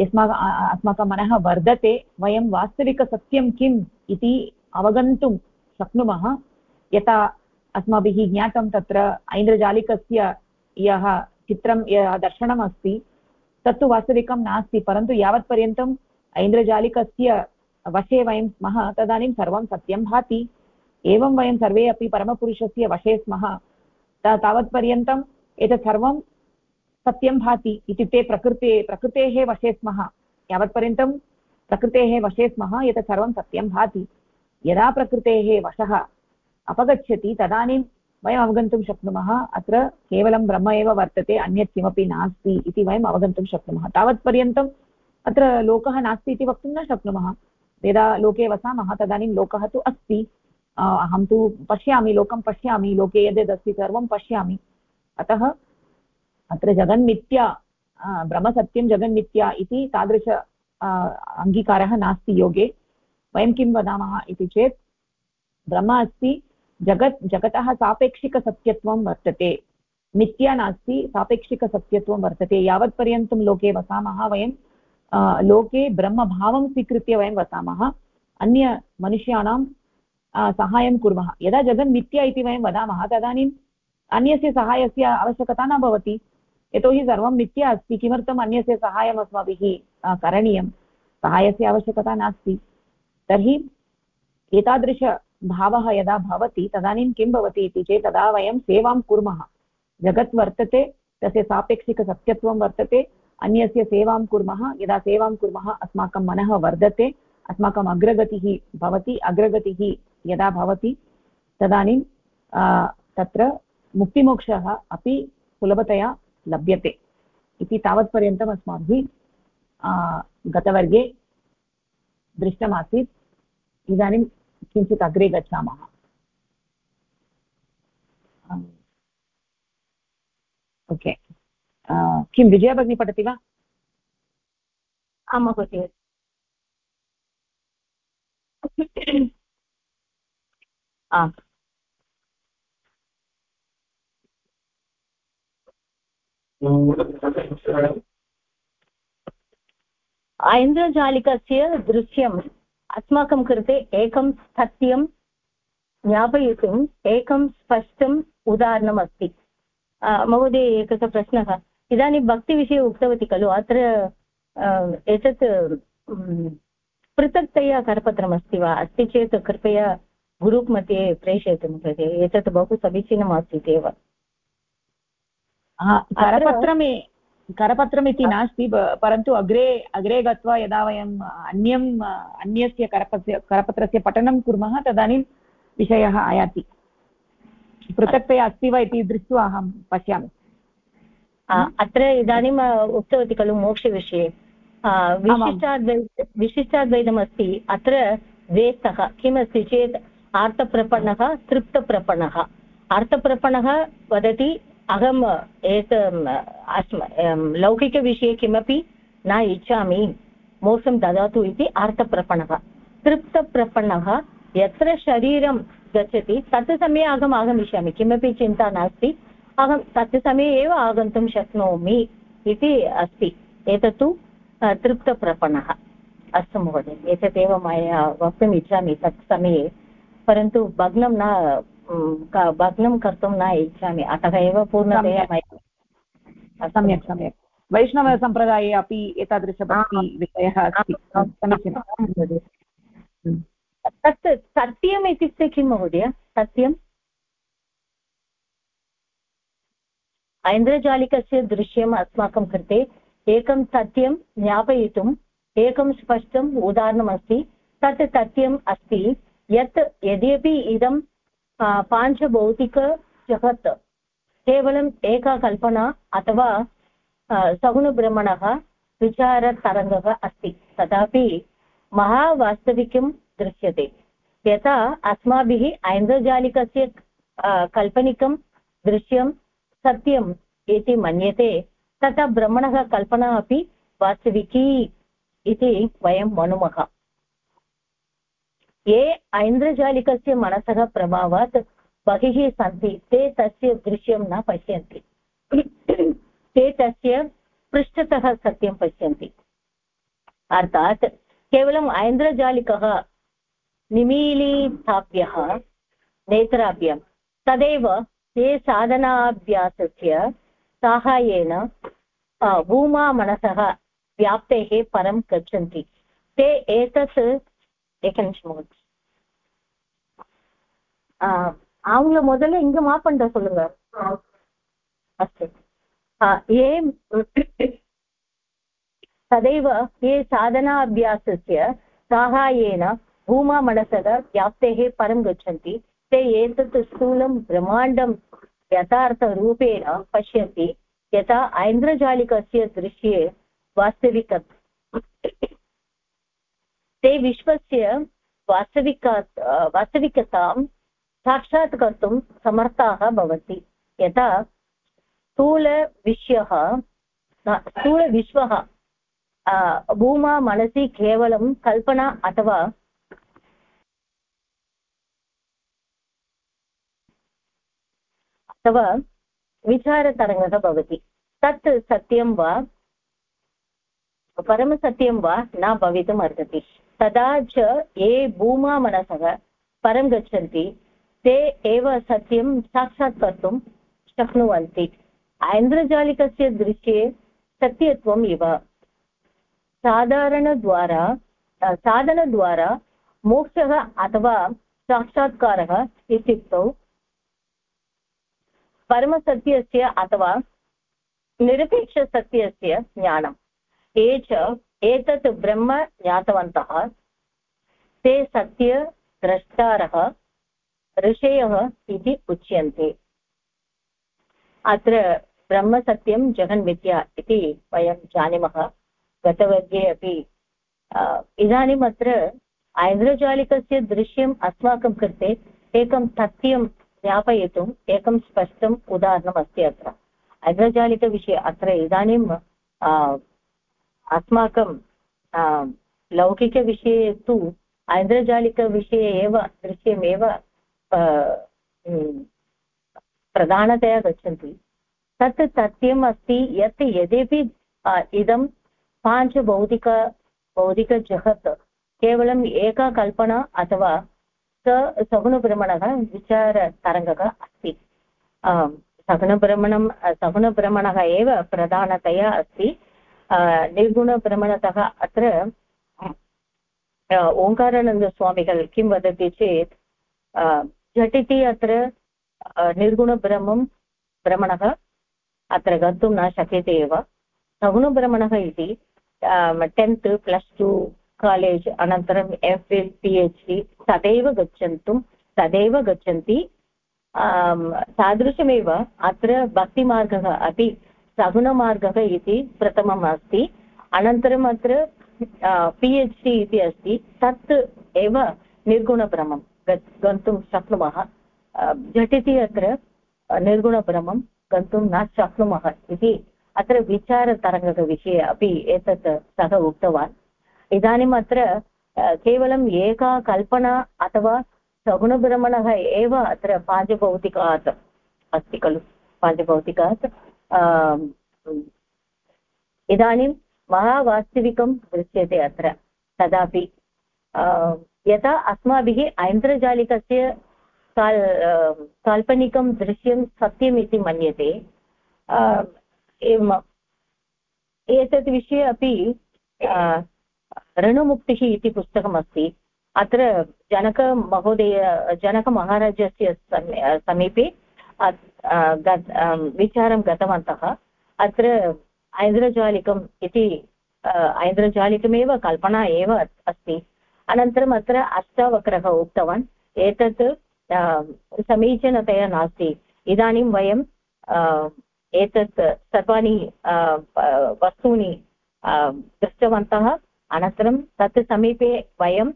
यस्माक अस्माकं मनः वर्धते, वयं वास्तविकसत्यं किम् इति अवगन्तुं शक्नुमः, यथा अस्माभिः ज्ञातं तत्र ऐन्द्रजालिकस्य यः चित्रं दर्शनम् अस्ति तत्तु वास्तविकं नास्ति, परन्तु यावत्पर्यन्तम् ऐन्द्रजालिकस्य वशे वयं स्मः, तदानीं सर्वं सत्यं भाति। एवं वयं सर्वे अपि परमपुरुषस्य वशे स्मः तावत्पर्यन्तम् एतत् सर्वं सत्यं भाति इत्युक्ते प्रकृते, प्रकृतेः वशे स्मः, यावत्पर्यन्तं प्रकृतेः वशे स्मः, एतत् सर्वं सत्यं भाति। यदा प्रकृतेः वशः अपगच्छति, तदानीं वयम् अवगन्तुं शक्नुमः। अत्र केवलं ब्रह्म एव वर्तते, अन्यत् किमपि नास्ति इति वयम् अवगन्तुं शक्नुमः। तावत्पर्यन्तम् अत्र लोकः नास्ति इति वक्तुं न शक्नुमः। यदा लोके वसामः, तदानीं लोकः तु अस्ति। अहं तु पश्यामि, लोकं पश्यामि, लोके यद्यदस्ति सर्वं पश्यामि। अतः अत्र जगन्मिथ्या ब्रह्मसत्यं जगन्मिथ्या इति तादृश अङ्गीकारः नास्ति योगे। वयं किं वदामः इति चेत्, ब्रह्म अस्ति जगत्, जगतः सापेक्षिकसत्यत्वं वर्तते। मिथ्या नास्ति, सापेक्षिकसत्यत्वं वर्तते। यावत्पर्यन्तं लोके वसामः वयं लोके ब्रह्मभावं स्वीकृत्य वयं वसामः। अन्यमनुष्याणां सहायं कुर्मः। यदा जगन्मिथ्या इति वयं वदामः तदानीम् अन्यस्य सहायस्य आवश्यकता न भवति। यतोहि सर्वं मिथ्या अस्ति, किमर्थम् अन्यस्य सहायम् अस्माभिः करणीयं? सहायस्य आवश्यकता नास्ति। तर्हि एतादृशभावः यदा भवति, तदानीं किं भवति इति चेत् तदा वयं सेवां कुर्मः। जगत् वर्तते, तस्य सापेक्षिकसत्यत्वं वर्तते, अन्यस्य सेवां कुर्मः, यदा सेवां कुर्मः अस्माकं मनः वर्धते, अस्माकम् अग्रगतिः भवति, अग्रगतिः यदा भवति, तदानीं तत्र मुक्तिमोक्षः अपि सुलभतया लभ्यते इति तावत्पर्यन्तम् अस्माभिः गतवर्गे दृष्टमासीत्। इदानीं किञ्चित् अग्रे गच्छामः। ओके। किं विजया भगिनी पठति वा? आं महोदय। ऐन्द्रजालिकस्य दृश्यम्। अस्माकं कृते एकं सत्यं ज्ञापयितुम् एकं स्पष्टम् उदाहरणमस्ति। महोदय एकः प्रश्नः। इदानीं भक्तिविषये उक्तवती खलु अत्र एतत् पृथक्तया करपत्रमस्ति वा? अस्ति चेत् कृपया ग्रूप् मध्ये प्रेषयतु महोदय एतत् बहु समीचीनम् आसीत् एव। करपत्रमे करपत्रमिति नास्ति परन्तु अग्रे अग्रे गत्वा यदा वयम् अन्यम् अन्यस्य करपत्र करपत्रस्य पठनं कुर्मः तदानीं विषयः आयाति। पृथक्तया अस्ति वा इति दृष्ट्वा अहं पश्यामि। अत्र इदानीम् उक्तवती खलु मोक्षविषये। विशिष्टाद्वै विशिष्टाद्वैतमस्ति अत्र द्वेस्तः किमस्ति चेत् आर्तप्रपन्नः तृप्तप्रपन्नः अर्थप्रपणः वदति अहम् एत अस्म लौकिकविषये किमपि न इच्छामि। मोक्षं ददातु इति अर्थप्रपणः। तृप्तप्रपन्नः यत्र शरीरं गच्छति, तत् समये अहम् आगमिष्यामि। किमपि चिन्ता नास्ति। अहं तत् समये एव आगन्तुं शक्नोमि इति अस्ति। एतत्तु तृप्तप्रपणः। अस्तु महोदय, एतदेव मया वक्तुम् इच्छामि तत् समये। परन्तु भग्नं न भग्नं कर्तुं न इच्छामि. अतः एव पूर्णतया मया सम्यक् सम्यक्. वैष्णवसम्प्रदाये अपि एतादृशभक्तिविषयः अस्ति. समीचीनं तत् सत्यम् इत्युक्ते किं महोदय? सत्यम्? ऐन्द्रजालिकस्य दृश्यम् अस्माकं कृते एकं सत्यं ज्ञापयितुम् एकं स्पष्टम् उदाहरणमस्ति तत् सत्यम् अस्ति. यत् यद्यपि इदं पाञ्चभौतिकजगत्। केवलम् एका कल्पना अथवा सगुणभ्रमणः विचारतरङ्गः अस्ति। तथापि महावास्तविकं दृश्यते। यथा अस्माभिः ऐन्द्रजालिकस्य काल्पनिकं दृश्यं सत्यम् इति मन्यते, तथा भ्रमणः कल्पना अपि वास्तविकी इति वयं मनुमः। ये ऐन्द्रजालिकस्य मनसः प्रभावात् बहिः सन्ति, ते तस्य दृश्यं न पश्यन्ति। ते तस्य पृष्ठतः सत्यं पश्यन्ति। अर्थात् केवलम् ऐन्द्रजालिकः निमीलिताभ्यः नेत्राभ्यं तदेव ते साधनाभ्यासस्य साहाय्येन भूमा मनसः व्याप्तेः परं गच्छन्ति। ते एतत् एकनिमिषं ஆங்கில முதல்ல இங்க மாப்பண்ட சொல்லுங்க अस्तु ये तदैव ये साधनाभ्यासस्य साहाय्येन भूमा मनसः व्याप्तेः परं गच्छन्ति ते एतत् स्थूलं ब्रह्माण्डं यथार्थरूपेण पश्यन्ति यथा ऐन्द्रजालिकस्य दृश्ये वास्तविक ते विश्वस्य वास्तविक वास्तविकतां साक्षात् कर्तुं समर्थाः भवन्ति। यथा स्थूलविषयः स्थूलविश्वः भूमा मनसि केवलं कल्पना अथवा अथवा विचारतरङ्गः भवति। तत् सत्यं वा, परमसत्यं वा न भवितुम् अर्हति तदा च ये भूमा मनसः परं गच्छन्ति, ते एव सत्यं साक्षात् कर्तुं शक्नुवन्ति। ऐन्द्रजालिकस्य दृश्ये सत्यत्वम् इव। साधारणद्वारा साधनद्वारा मोक्षः अथवा साक्षात्कारः इत्युक्तौ परमसत्यस्य अथवा निरपेक्षसत्यस्य ज्ञानम्। ये च एतत् ब्रह्म ज्ञातवन्तः। ते सत्यद्रष्टारः ऋषयः इति उच्यन्ते। अत्र ब्रह्मसत्यं जगन्मिथ्या इति वयं जानीमः। गतवर्गे अपि इदानीम् अत्र ऐन्द्रजालिकस्य दृश्यम् अस्माकं कृते एकं सत्यं ज्ञापयितुम् एकं स्पष्टम् उदाहरणमस्ति अत्र। ऐन्द्रजालिकविषये अत्र इदानीं अस्माकं लौकिकविषये तु ऐन्द्रजालिकविषये एव दृश्यमेव प्रधानतया गच्छन्ति। तत् सत्यम् अस्ति, यत् यद्यपि इदं पाञ्चभौतिक भौतिकजगत् केवलम् एका कल्पना अथवा स सगुणभ्रमणः विचारतरङ्गः अस्ति। सगुणभ्रमणं सगुणभ्रमणः एव प्रधानतया अस्ति। निर्गुणभ्रमणतः अत्र ओङ्कारानन्दस्वामिகள் किं वदति चेत् झटिति अत्र निर्गुणभ्रमं भ्रमणः अत्र गन्तुं न शक्यते एव सगुणभ्रमणः इति टेन्त् प्लस् टु कालेज् अनन्तरम् F L P H D तदेव गच्छन्तुं तदेव गच्छन्ति तादृशमेव अत्र भक्तिमार्गः अपि सगुणमार्गः इति प्रथमम् अस्ति। अनन्तरम् अत्र पि एच् डि इति अस्ति। तत् एव निर्गुणभ्रमं गन्तुं शक्नुमः। झटिति अत्र निर्गुणभ्रमं गन्तुं न शक्नुमः इति अत्र विचारतरङ्गकविषये अपि एतत् सः उक्तवान्। इदानीम् अत्र केवलम् एका कल्पना अथवा सगुणभ्रमणः एव अत्र पाञ्चभौतिकात् अस्ति खलु। पाञ्चभौतिकात् इदानीं महावास्तविकं दृश्यते अत्र तदापि यथा अस्माभिः ऐन्द्रजालिकस्य काल् काल्पनिकं दृश्यं सत्यम् इति मन्यते एतत् विषये अपि ऋणमुक्तिः इति पुस्तकमस्ति अत्र जनकमहोदय जनकमहाराजस्य समीपे विचारं गतवन्तः। अत्र ऐन्द्रजालिकम् इति ऐन्द्रजालिकमेव कल्पना एव अस्ति। अनन्तरम् अत्र अष्टावक्रः उक्तवान्। एतत् समीचीनतया नास्ति। इदानीं वयं एतत् सर्वाणि वस्तूनि दृष्टवन्तः। अनन्तरं तत् समीपे वयं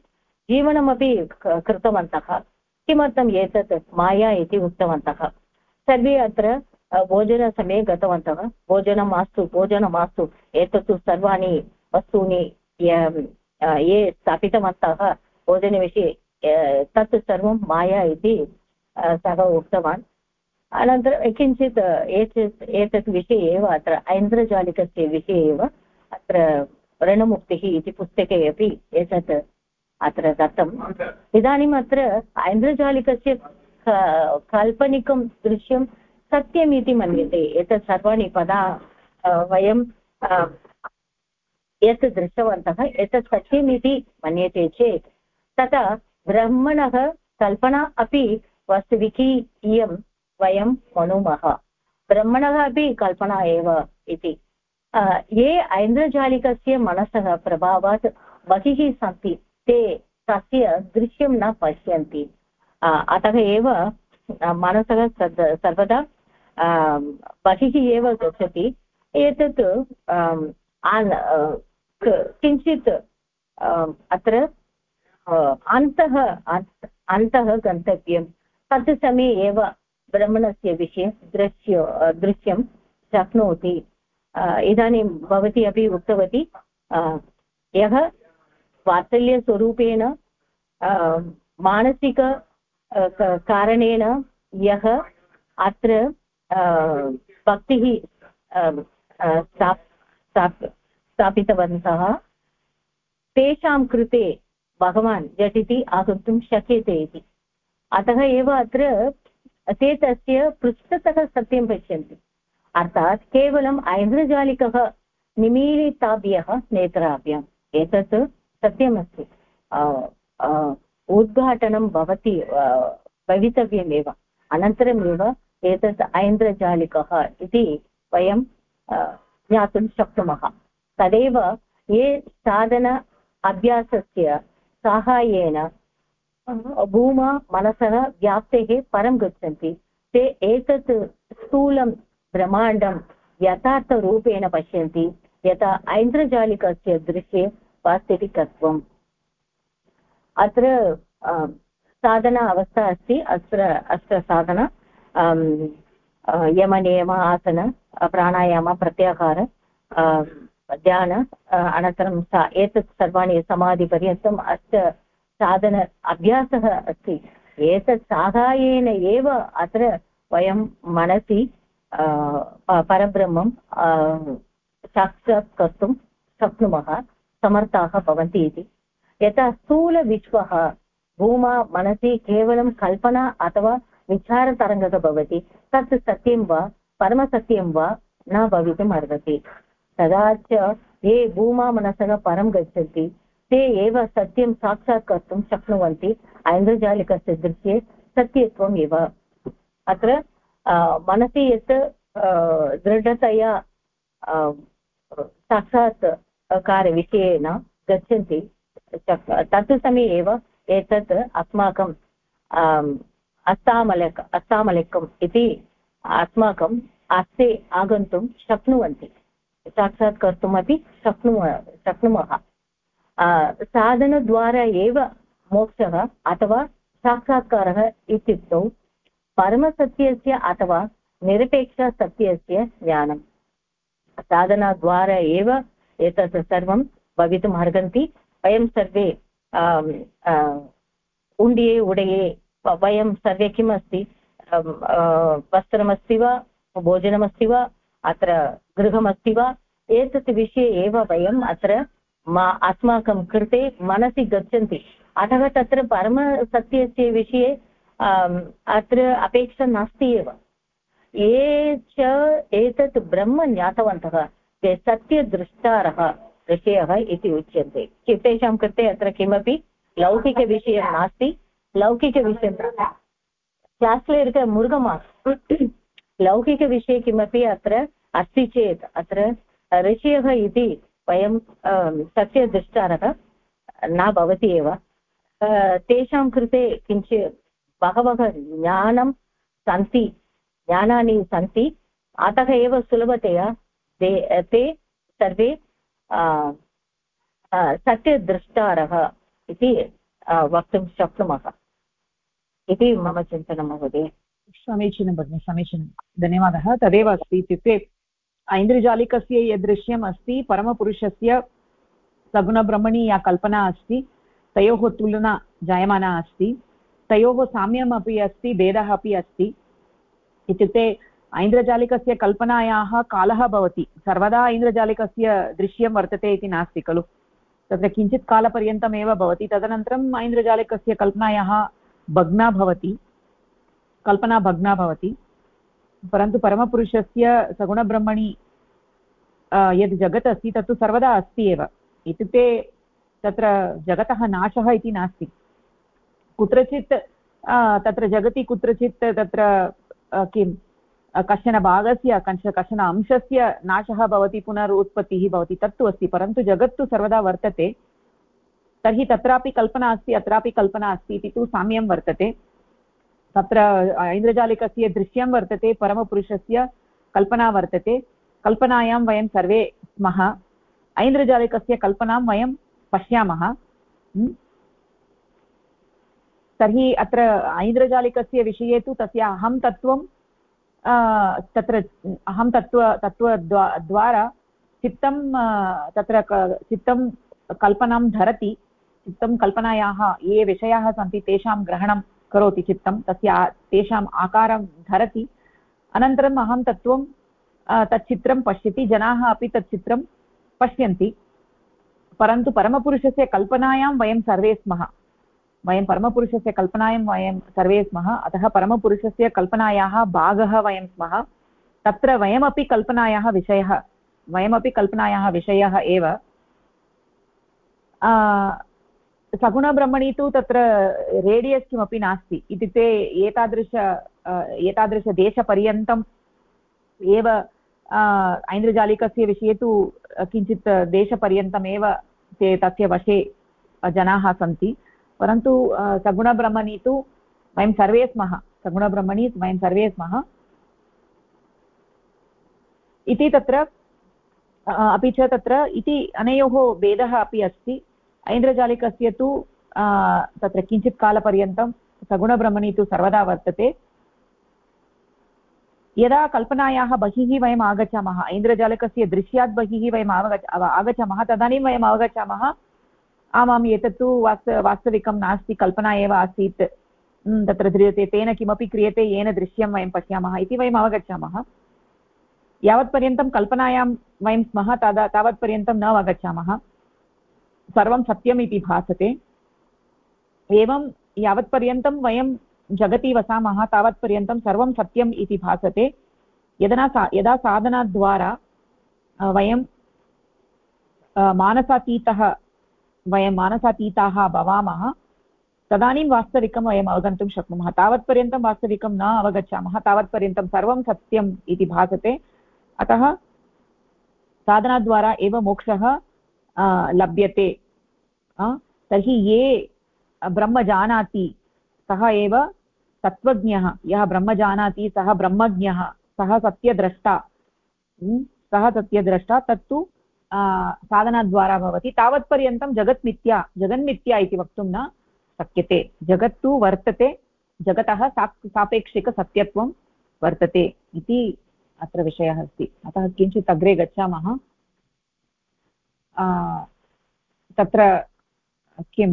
जीवनमपि कृतवन्तः। किमर्थम् एतत् माया इति उक्तवन्तः? सर्वे अत्र भोजनसमये गतवन्तः। भोजनं मास्तु भोजनं मास्तु। एतत्तु सर्वाणि वस्तूनि, ये स्थापितवन्तः भोजनविषये तत् सर्वं माया इति सः उक्तवान्। अनन्तरं किञ्चित्, एतत् एतत् विषये एव, अत्र ऐन्द्रजालिकस्य विषये एव, अत्र ऋणमुक्तिः इति पुस्तके अपि एतत् अत्र दत्तम्। इदानीम् अत्र ऐन्द्रजालिकस्य काल्पनिकं दृश्यं सत्यम् इति मन्यते। एतत् सर्वाणि पदा वयं यत् दृष्टवन्तः, एतत् सत्यम् इति मन्यते चेत्। तथा ब्रह्मणः कल्पना अपि वास्तविकी इयं वयं मनुमः। ब्रह्मणः अपि कल्पना एव इति। ये ऐन्द्रजालिकस्य मनसः प्रभावात् बहिः सन्ति, ते तस्य दृश्यं न पश्यन्ति। अतः एव मनसः सर्वदा बहिः एव गच्छति। एतत् किञ्चित् अत्र अन्तः अन्तः गन्तव्यं। तत् समये एव ब्रह्मणस्य विषये दृश्य, दृश्यं शक्नोति। इदानीं भवती अपि उक्तवती यः वात्सल्यस्वरूपेण मानसिक कारणेन यः अत्र भक्तिः स्थापितवन्तः। तेषां कृते भगवान् झटिति आगन्तुं शक्यते इति। अतः एव अत्र ते तस्य पृष्ठतः सत्यं पश्यन्ति। अर्थात् केवलम् ऐन्द्रजालिकः निमीलिताभ्यः नेत्राभ्याम्। एतत् सत्यमस्ति। उद्घाटनं भवति भवितव्यमेव। अनन्तरमेव एतत् ऐन्द्रजालिकः इति वयं ज्ञातुं शक्नुमः। तदेव ये साधन अभ्यासस्य साहाय्येन भूमा, मनसः व्याप्तेः परं गच्छन्ति, ते एतत् स्थूलं ब्रह्माण्डं यथार्थरूपेण पश्यन्ति, यथा ऐन्द्रजालिकस्य दृश्ये वास्तविकत्वम्। अत्र साधना अवस्था अस्ति अत्र अत्र साधना यमनियम आसन, प्राणायाम, प्रत्याहार ध्यान अनन्तरं सा, एतत् सर्वाणि समाधिपर्यन्तम् अष्ट साधन अभ्यासः अस्ति। एतत् साहाय्येन एव अत्र वयं मनसि परब्रह्मं साक्षात् कर्तुं शक्नुमः, समर्थाः भवन्ति इति। यथा स्थूलविश्वः भूमा, मनसि, केवलं कल्पना अथवा विचारतरङ्गः भवति। तत् सत्यं वा, परमसत्यं वा, न भवितुम् अर्हति। तदा च ये भूमा, मनसः परं गच्छन्ति, ते एव सत्यं साक्षात् कर्तुं शक्नुवन्ति ऐन्द्रजालिकस्य दृश्ये सत्यत्वम् एव। अत्र मनसि यत् दृढतया साक्षात् कार्यविषयेन गच्छन्ति तत् समये एव एतत् अस्माकं अस्तामलक अस्तामलकम् इति अस्माकं हस्ते आगन्तुं शक्नुवन्ति। साक्षात् कर्तुमपि शक्नुमः शक्नुमः। साधनद्वारा एव मोक्षः अथवा साक्षात्कारः इत्युक्तौ परमसत्यस्य अथवा निरपेक्षसत्यस्य ज्ञानं साधनाद्वारा एव एतत् सर्वं भवितुम् अर्हन्ति वयं सर्वे उण्डिये, उडये वयं सर्वे किम् अस्ति? वस्त्रमस्ति वा, भोजनमस्ति वा, अत्र गृहमस्ति वा? एतत् विषये एव वयम् अत्र अस्माकं कृते मनसि गच्छन्ति। अतः तत्र परमसत्यस्य विषये अत्र अपेक्षा नास्ति एव। ये च एतत् ब्रह्म ज्ञातवन्तः, ते सत्यदृष्टारः। विषयः इति उच्यन्ते तेषां कृते अत्र किमपि लौकिकविषयं नास्ति। लौकिकविषयं क्लास्ले इरुक मुरुगमास् लौकिकविषये किमपि अत्र अस्ति चेत् अत्र ऋषयः इति वयं तस्य दृष्टारः न भवति एव। तेषां कृते किञ्चित् बहवः ज्ञानं सन्ति, ज्ञानानि सन्ति। अतः एव सुलभतया ते ते सर्वे सत्यदृष्टारः इति वक्तुं शक्नुमः। इति मम चिन्तनं महोदय। समीचीनं भगिनि, समीचीनं। धन्यवादः। तदेव अस्ति इत्युक्ते, ऐन्द्रजालिकस्य यदृश्यम् अस्ति, परमपुरुषस्य सगुणब्रह्मणि या कल्पना अस्ति, तयोः तुलना जायमाना अस्ति, तयोः साम्यम् अपि अस्ति, भेदः अपि अस्ति। इत्युक्ते ऐन्द्रजालिकस्य कल्पनायाः कालः भवति। सर्वदा ऐन्द्रजालिकस्य दृश्यं वर्तते इति नास्ति, खलु? तत्र किञ्चित् कालपर्यन्तमेव भवति। तदनन्तरम् ऐन्द्रजालिकस्य कल्पनायाः भग्ना भवति। कल्पना भग्ना भवति। परन्तु परमपुरुषस्य सगुणब्रह्मणि यद् जगत् अस्ति, तत्तु सर्वदा अस्ति एव। इत्युक्ते तत्र जगतः नाशः इति नास्ति। कुत्रचित् तत्र जगति कुत्रचित् तत्र किं कश्चन भागस्य, कश्चन कश्चन अंशस्य नाशः भवति, पुनरुत्पत्तिः भवति, तत्तु अस्ति, परन्तु जगत्तु सर्वदा वर्तते, तर्हि तत्रापि कल्पना अस्ति, अत्रापि कल्पना अस्ति इति तु साम्यं वर्तते। तत्र ऐन्द्रजालिकस्य दृश्यं वर्तते, परमपुरुषस्य कल्पना वर्तते। कल्पनायां वयं सर्वे स्मः। ऐन्द्रजालिकस्य कल्पनां वयं पश्यामः। तर्हि अत्र ऐन्द्रजालिकस्य विषये तु तस्य अहं तत्त्वं तत्र, अहं तत्त्व, तत्त्वद्वा, द्वारा चित्तं तत्र चित्तं कल्पनां धरति, चित्तं कल्पनायाः ये विषयाः सन्ति तेषां ग्रहणं करोति चित्तं, तस्य तेषाम् आकारं धरति। अनन्तरम् अहं तत्त्वं तच्चित्रं पश्यति, जनाः अपि तच्चित्रं पश्यन्ति। परन्तु परमपुरुषस्य कल्पनायां वयं सर्वे स्मः। वयं परमपुरुषस्य कल्पनायां वयं सर्वे स्मः, अतः परमपुरुषस्य कल्पनायाः भागः वयं स्मः। तत्र वयमपि कल्पनायाः विषयः, वयमपि कल्पनायाः विषयः एव। सगुणब्रह्मणि तु तत्र रेडियस् किमपि नास्ति। इत्युक्ते एतादृश एतादृशदेशपर्यन्तम् एव ऐन्द्रजालिकस्य विषये तु किञ्चित् देशपर्यन्तमेव ते तस्य वशे जनाः सन्ति। परन्तु सगुणब्रह्मणि तु वयं सर्वे स्मः। सगुणब्रह्मणि वयं सर्वे स्मः। इति तत्र अपि च तत्र इति अनयोः भेदः अपि अस्ति। ऐन्द्रजालिकस्य तु तत्र किञ्चित् कालपर्यन्तं सगुणब्रह्मणि तु सर्वदा वर्तते। यदा कल्पनायाः बहिः वयम् आगच्छामः, ऐन्द्रजालकस्य दृश्यात् बहिः वयम् आवगच्छ आगच्छामः, तदानीं वयम् अवगच्छामः आमाम् एतत्तु वास्त, वास्तविकं नास्ति, कल्पना एव आसीत्। तत्र ध्रियते तेन किमपि क्रियते, येन दृश्यं वयं पश्यामः इति वयम् अवगच्छामः। यावत्पर्यन्तं कल्पनायां वयं स्मः, तदा, तावत्पर्यन्तं न अवगच्छामः। सर्वं सत्यम् इति भासते। एवं यावत्पर्यन्तं वयं जगति वसामः, तावत्पर्यन्तं सर्वं सत्यम् इति भासते। यदा सा, यदा साधनाद्वारा वयं मानसातीतः वयं मानसातीताः भवामः, तदानीं वास्तविकं वयम् अवगन्तुं शक्नुमः। तावत्पर्यन्तं वास्तविकं न अवगच्छामः, तावत्पर्यन्तं सर्वं सत्यम् इति भासते। अतः साधनाद्वारा एव मोक्षः लभ्यते। तर्हि ये ब्रह्म जानाति, सः एव तत्त्वज्ञः। यः ब्रह्म जानाति, सः ब्रह्मज्ञः। सः सत्यद्रष्टा। सः सत्यद्रष्टा, तत्तु साधनाद्वारा भवति। तावत्पर्यन्तं जगत् मिथ्या जगन्मिथ्या इति वक्तुं न शक्यते। जगत्तु वर्तते, जगतः सा सापेक्षिकसत्यत्वं वर्तते इति अत्र विषयः अस्ति। अतः किञ्चित् अग्रे गच्छामः। तत्र किं?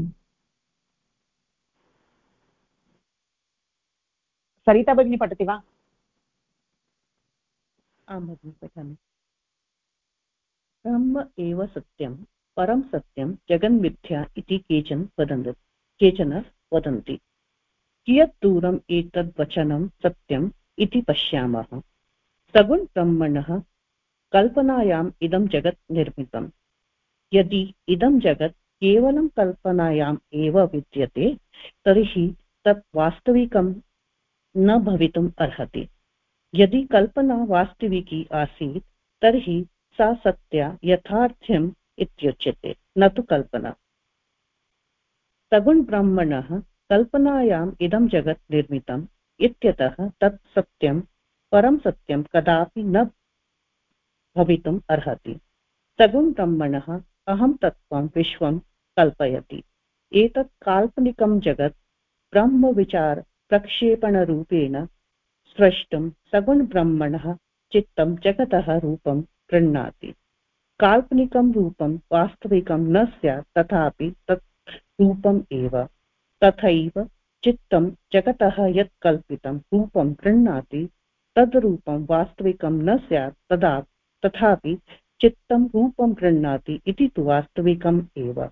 सरिता भगिनी पठति वा? आं भगिनि पठामि। ब्रह्म एव सत्यं, परं सत्यं जगन्मिथ्या इति केचन वदन्ति केचन वदन्ति। कियत् दूरम् एतद् वचनं सत्यम् इति पश्यामः। सगुणब्रह्मणः कल्पनायाम् इदं जगत् निर्मितम्। यदि इदं जगत् केवलं कल्पनायाम् एव विद्यते, तर्हि तत् वास्तविकं न भवितुम् अर्हति। यदि कल्पना वास्तविकी आसीत्, तर्हि सा सत्या यथार्थ्यम् इत्युच्यते। न तु कल्पना। सगुणब्रह्मणः कल्पनायाम् इदं जगत् निर्मितम्, इत्यतः तत् सत्यं परं सत्यं कदापि न भवितुम् अर्हति। सगुणब्रह्मणः अहं तत्त्वं, विश्वं कल्पयति। एतत् काल्पनिकं जगत्, ब्रह्मविचार प्रक्षेपणरूपेण स्रष्टुं सगुणब्रह्मणः चित्तं जगतः रूपं गृह्णाति। काल्पनिकं रूपं वास्तविकं न स्यात्, तथापि तत् रूपम् एव। तथैव चित्तं जगतः यत् कल्पितं रूपं गृह्णाति, तद् रूपं वास्तविकं न स्यात्, तदा तथापि चित्तं रूपं गृह्णाति इति तु वास्तविकम् एव।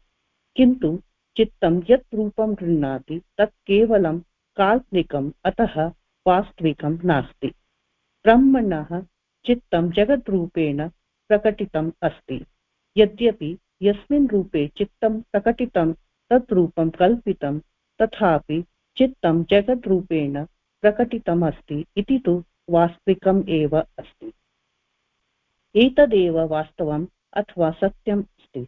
किन्तु चित्तं यत् रूपं गृह्णाति, तत् केवलं काल्पनिकम्, अतः वास्तविकं नास्ति। ब्रह्मणः चित्तं जगद्रूपेण प्रकटितम् अस्ति। यद्यपि यस्मिन् रूपे चित्तं प्रकटितं तत् रूपं कल्पितं, तथापि चित्तं जगद्रूपेण प्रकटितमस्ति इति तु वास्तविकम् एव अस्ति। एतदेव वास्तवम् अथवा सत्यम् अस्ति।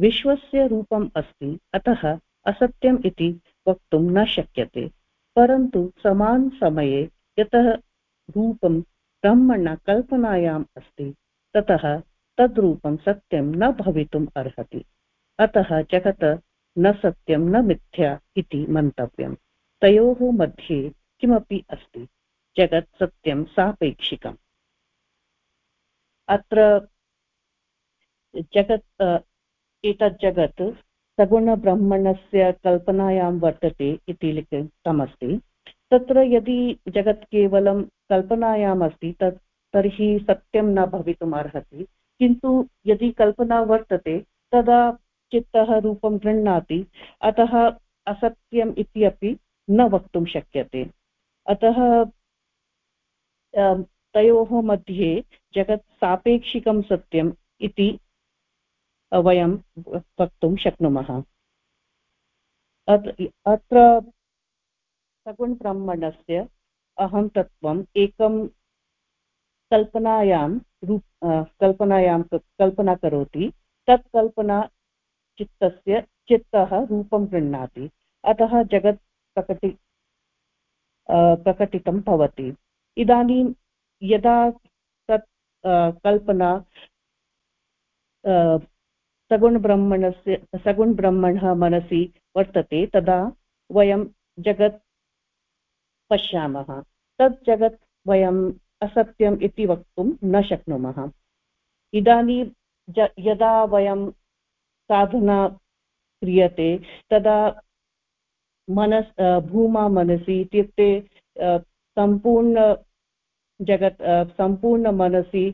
विश्वस्य रूपम् अस्ति, अतः असत्यम् इति वक्तुं न शक्यते। परन्तु समानसमये यतः रूपं ब्रह्मणा कल्पनायाम् अस्ति। ततः तद्रूपं सत्यं न भवितुम् अर्हति। अतः जगत् न सत्यं न मिथ्या इति मन्तव्यम्। तयोः मध्ये किमपि अस्ति? जगत् सत्यं सापेक्षिकम्। अत्र जगत् एतत् जगत् सगुणब्रह्मणस्य कल्पनायां वर्तते इति लिखितमस्ति। तत्र यदि जगत् केवलं कल्पनायाम् अस्ति तत्, तर्हि सत्यं न भवितुम् अर्हति। किन्तु यदि कल्पना वर्तते, तदा चित्तः रूपं गृह्णाति, अतः असत्यम् इत्यपि न वक्तुं शक्यते। अतः तयोः मध्ये जगत् सापेक्षिकं सत्यम् इति वयं वक्तुं शक्नुमः। अत्र सगुणब्रह्मणस्य अहं तत्त्वम् एकं कल्पनायां रूप कल्पनायां कल्पना करोति। तत् कल्पना चित्तस्य, चित्तः रूपं गृह्णाति। अतः जगत् प्रकटि प्रकटितं भवति। इदानीं यदा तत् कल्पना सगुणब्रह्मणस्य सगुणब्रह्मणः मनसि वर्तते, तदा वयं जगत् पश्यामः। तत् जगत् वयम् असत्यम् इति वक्तुं न शक्नुमः। इदानीं यदा वयं साधना क्रियते, तदा मनस् भूमा मनसि इत्युक्ते सम्पूर्ण जगत् सम्पूर्णमनसि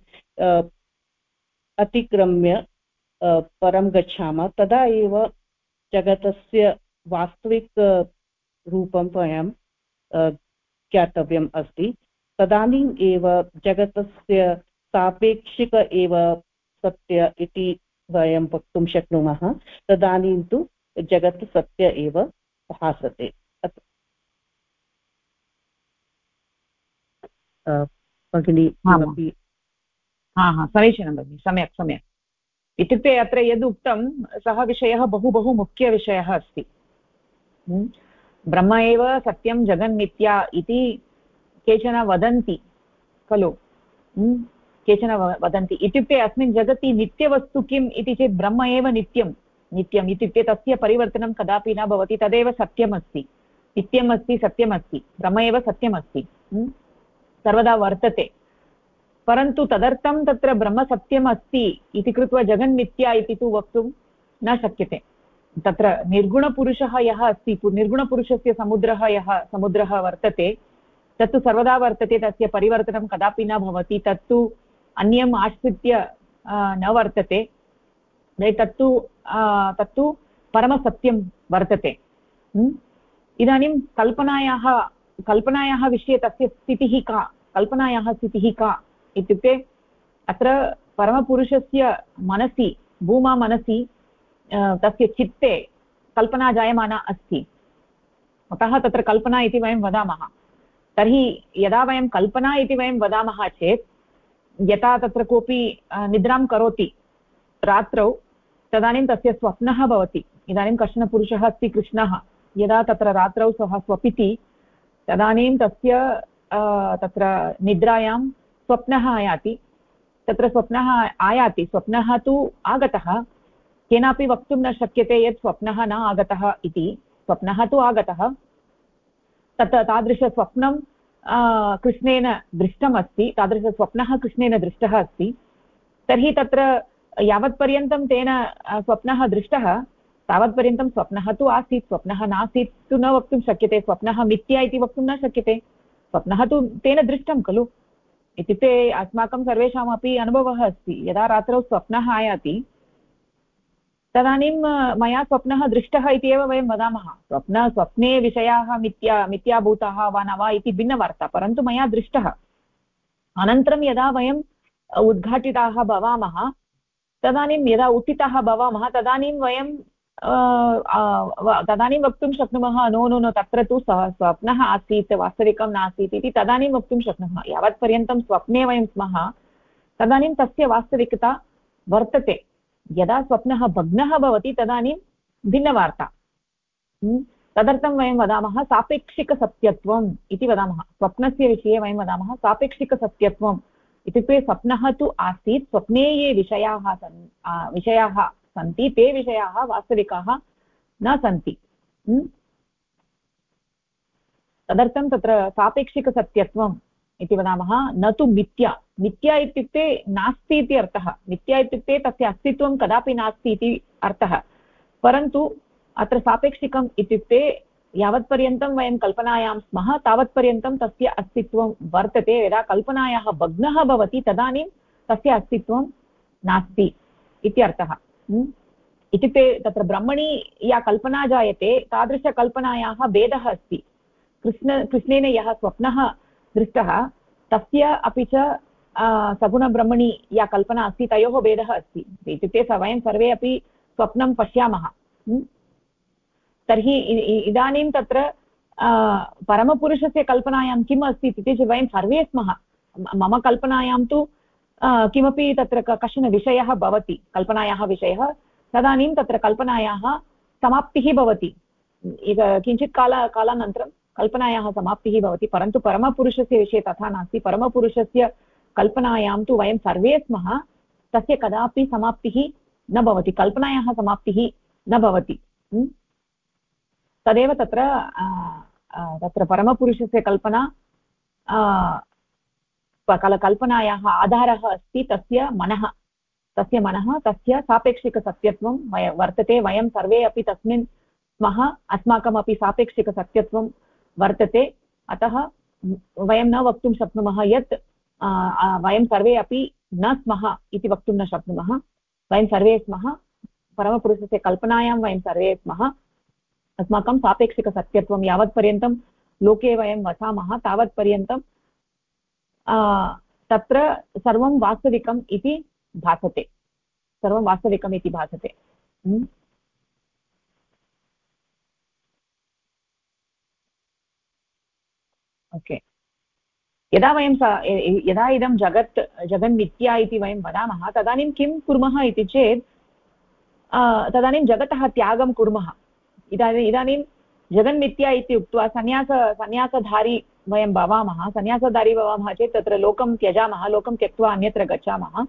अतिक्रम्य परं गच्छामः। तदा एव जगतस्य वास्तविकरूपं वयं ज्ञातव्यम् अस्ति। तदानीम् एव जगतस्य सापेक्षिक एव सत्य इति वयं वक्तुं शक्नुमः। तदानीं तु जगत् सत्य एव भासते। भगिनी किमपि हा हा समीचीनं भगिनि सम्यक् सम्यक्। इत्युक्ते अत्र यद् उक्तं सः विषयः बहु बहु मुख्यविषयः अस्ति। ब्रह्म एव सत्यं जगन्मिथ्या इति केचन वदन्ति, खलु? केचन वदन्ति। इत्युक्ते अस्मिन् जगति नित्यवस्तु किम् इति चेत् ब्रह्म एव नित्यं। नित्यम् इत्युक्ते तस्य परिवर्तनं कदापि न भवति, तदेव सत्यमस्ति। नित्यम् सत्यमस्ति। ब्रह्म एव सत्यमस्ति। सर्वदा वर्तते। परन्तु तदर्थं तत्र ब्रह्मसत्यम् अस्ति इति कृत्वा जगन्मिथ्या इति तु वक्तुं न शक्यते। तत्र निर्गुणपुरुषः यः अस्ति निर्गुणपुरुषस्य समुद्रः यः, समुद्रः वर्तते, तत्तु सर्वदा वर्तते, तस्य परिवर्तनं कदापि न भवति, तत्तु अन्यम् आश्रित्य न वर्तते तत्तु तत्तु परमसत्यं वर्तते। इदानीं कल्पनायाः कल्पनायाः विषये तस्य स्थितिः का? कल्पनायाः स्थितिः का? इत्युक्ते अत्र परमपुरुषस्य मनसि, भूमा मनसि तस्य चित्ते कल्पना जायमाना अस्ति। अतः तत्र कल्पना इति वयं वदामः। तर्हि यदा वयं कल्पना इति वयं वदामः चेत्, यथा तत्र कोऽपि निद्रां करोति रात्रौ, तदानीं तस्य स्वप्नः भवति। इदानीं कश्चन पुरुषः अस्ति, कृष्णः। यदा तत्र रात्रौ सः स्वपिति, तदानीं तस्य तत्र निद्रायां स्वप्नः आयाति। तत्र स्वप्नः आयाति। स्वप्नः तु आगतः। केनापि वक्तुं न शक्यते यत् स्वप्नः न आगतः इति। स्वप्नः तु आगतः। तत् तादृशस्वप्नं कृष्णेन दृष्टमस्ति। तादृशस्वप्नः कृष्णेन दृष्टः अस्ति। तर्हि तत्र यावत्पर्यन्तं तेन स्वप्नः दृष्टः। तावत्पर्यन्तं स्वप्नः तु आसीत्। स्वप्नः नासीत् तु न वक्तुं शक्यते। स्वप्नः मिथ्या इति वक्तुं न शक्यते। स्वप्नः तु तेन दृष्टं खलु। इत्युक्ते अस्माकं सर्वेषामपि अनुभवः अस्ति। यदा रात्रौ स्वप्नः आयाति तदानीं मया स्वप्नः दृष्टः इति एव वयं वदामः। स्वप्न, स्वप्ने विषयाः मिथ्या, मिथ्याभूताः वा न वा इति भिन्नवार्ता, परन्तु मया दृष्टः। अनन्तरं यदा वयम् उद्घाटिताः भवामः, तदानीं यदा उत्थिताः भवामः, तदानीं वयं तदानीं वक्तुं शक्नुमः, नो नो नो, तत्र तु सः स्वप्नः आसीत्, वास्तविकं नासीत् इति तदानीं वक्तुं शक्नुमः। यावत्पर्यन्तं स्वप्ने वयं स्मः, तदानीं तस्य वास्तविकता वर्तते। यदा स्वप्नः भग्नः भवति तदानीं भिन्नवार्ता। तदर्थं वयं वदामः सापेक्षिकसत्यत्वम् इति वदामः। स्वप्नस्य विषये वयं वदामः सापेक्षिकसत्यत्वम्। इत्युक्ते स्वप्नः तु आसीत्, स्वप्ने ये विषयाः सन् विषयाः सन्ति, ते विषयाः वास्तविकाः न सन्ति। तदर्थं तत्र सापेक्षिकसत्यत्वम् इति वदामः, न तु मिथ्या। मिथ्या इत्युक्ते नास्ति इति अर्थः। मिथ्या इत्युक्ते तस्य अस्तित्वं कदापि नास्ति इति अर्थः। परन्तु अत्र सापेक्षिकम् इत्युक्ते यावत्पर्यन्तं वयं कल्पनायां स्मः, तावत्पर्यन्तं तस्य अस्तित्वं वर्तते। यदा कल्पनायाः भग्नः भवति, तदानीं तस्य अस्तित्वं नास्ति इति अर्थः। इत्युक्ते तत्र ब्रह्मणि या कल्पना जायते, तादृशकल्पनायाः भेदः अस्ति। कृष्ण, कृष्णेन यः स्वप्नः दृष्टः, तस्य अपि च सगुणब्रह्मणि या कल्पना अस्ति, तयोः भेदः अस्ति। इत्युक्ते वयं सर्वे अपि स्वप्नं पश्यामः। तर्हि इदानीं तत्र परमपुरुषस्य कल्पनायां किम् अस्ति इति चेत् वयं सर्वे स्मः। मम कल्पनायां तु किमपि तत्र कश्चन विषयः भवति, कल्पनायाः विषयः। तदानीं तत्र कल्पनायाः समाप्तिः भवति। किञ्चित् काल, कालानन्तरं कल्पनायाः समाप्तिः भवति, परन्तु परमपुरुषस्य विषये तथा नास्ति। परमपुरुषस्य कल्पनायां तु वयं सर्वे स्मः, तस्य कदापि समाप्तिः न भवति, कल्पनायाः समाप्तिः न भवति। तदेव तत्र तत्र परमपुरुषस्य कल्पना कल्पनायाः आधारः अस्ति, तस्य मनः। तस्य मनः, तस्य सापेक्षिकसत्यत्वं वर्तते। वयं सर्वे अपि तस्मिन् स्मः, अस्माकमपि सापेक्षिकसत्यत्वं वर्तते। अतः वयं न वक्तुं शक्नुमः यत् वयं सर्वे अपि न स्मः इति वक्तुं न शक्नुमः। वयं सर्वे स्मः, परमपुरुषस्य कल्पनायां वयं सर्वे स्मः। अस्माकं सापेक्षिकसत्यत्वं यावत्पर्यन्तं लोके वयं वसामः, तावत्पर्यन्तं तत्र सर्वं वास्तविकम् इति भासते। सर्वं वास्तविकम् इति भासते। ओके यदा वयं यदा इदं जगत् जगन्मिथ्या इति वयं वदामः, तदानीं किं कुर्मः इति चेत् तदानीं जगतः त्यागं कुर्मः। इदानीम् इदानीं जगन्मिथ्या इति उक्त्वा सन्न्यास सन्न्यासधारी वयं भवामः सन्न्यासधारी भवामः चेत् तत्र लोकं त्यजामः, लोकं त्यक्त्वा अन्यत्र गच्छामः।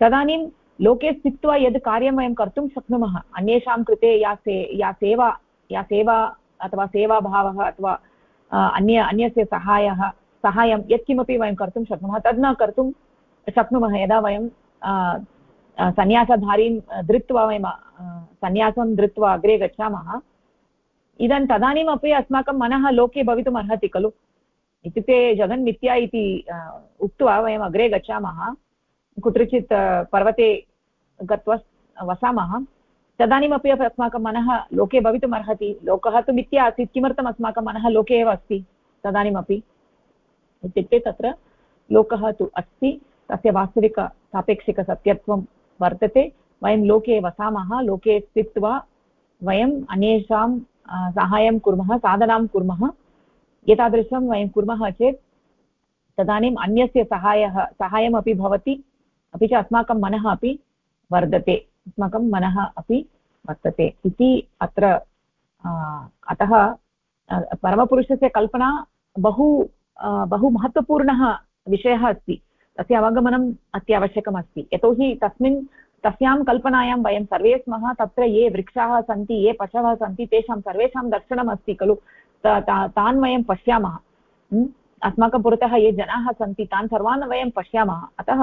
तदानीं लोके स्थित्वा यद् कार्यं वयं कर्तुं शक्नुमः, अन्येषां कृते या से, या सेवा या सेवा अथवा सेवाभावः अथवा अन्य अन्यस्य सहायः सहायं यत्किमपि वयं कर्तुं शक्नुमः, तद् न कर्तुं शक्नुमः। यदा वयं सन्न्यासधारीं धृत्वा वयं सन्न्यासं धृत्वा अग्रे गच्छामः इदानीं तदानीमपि अस्माकं मनः लोके भवितुम् अर्हति खलु? इत्युक्ते जगन्मिथ्या इति उक्त्वा वयम् अग्रे गच्छामः, कुत्रचित् पर्वते गत्वा वसामः तदानीमपि अस्माकं मनः लोके भवितुम् अर्हति लोकः तु मिथ्या आसीत्, किमर्थम् अस्माकं मनः लोके एव अस्ति? तदानीमपि इत्युक्ते तत्र लोकः तु अस्ति, तस्य वास्तविकसापेक्षिकसत्यत्वं वर्तते, वयं लोके वसामः, लोके स्थित्वा वयम् अन्येषां साहाय्यं कुर्मः, साधनां कुर्मः, एतादृशं वयं कुर्मः चेत् तदानीम् अन्यस्य सहायः सहायमपि भवति, अपि च अस्माकं मनः अपि वर्धते। अस्माकं मनः अपि वर्तते इति अत्र अतः परमपुरुषस्य कल्पना बहु बहु महत्त्वपूर्णः विषयः अस्ति। तस्य अवगमनम् अत्यावश्यकमस्ति। यतोहि तस्मिन्, तस्यां कल्पनायां वयं सर्वे स्मः, तत्र ये वृक्षाः सन्ति, ये पशवः सन्ति, तेषां सर्वेषां दर्शनम् अस्ति खलु तान् वयं पश्यामः। अस्माकं पुरतः ये जनाः सन्ति, तान् सर्वान् वयं पश्यामः। अतः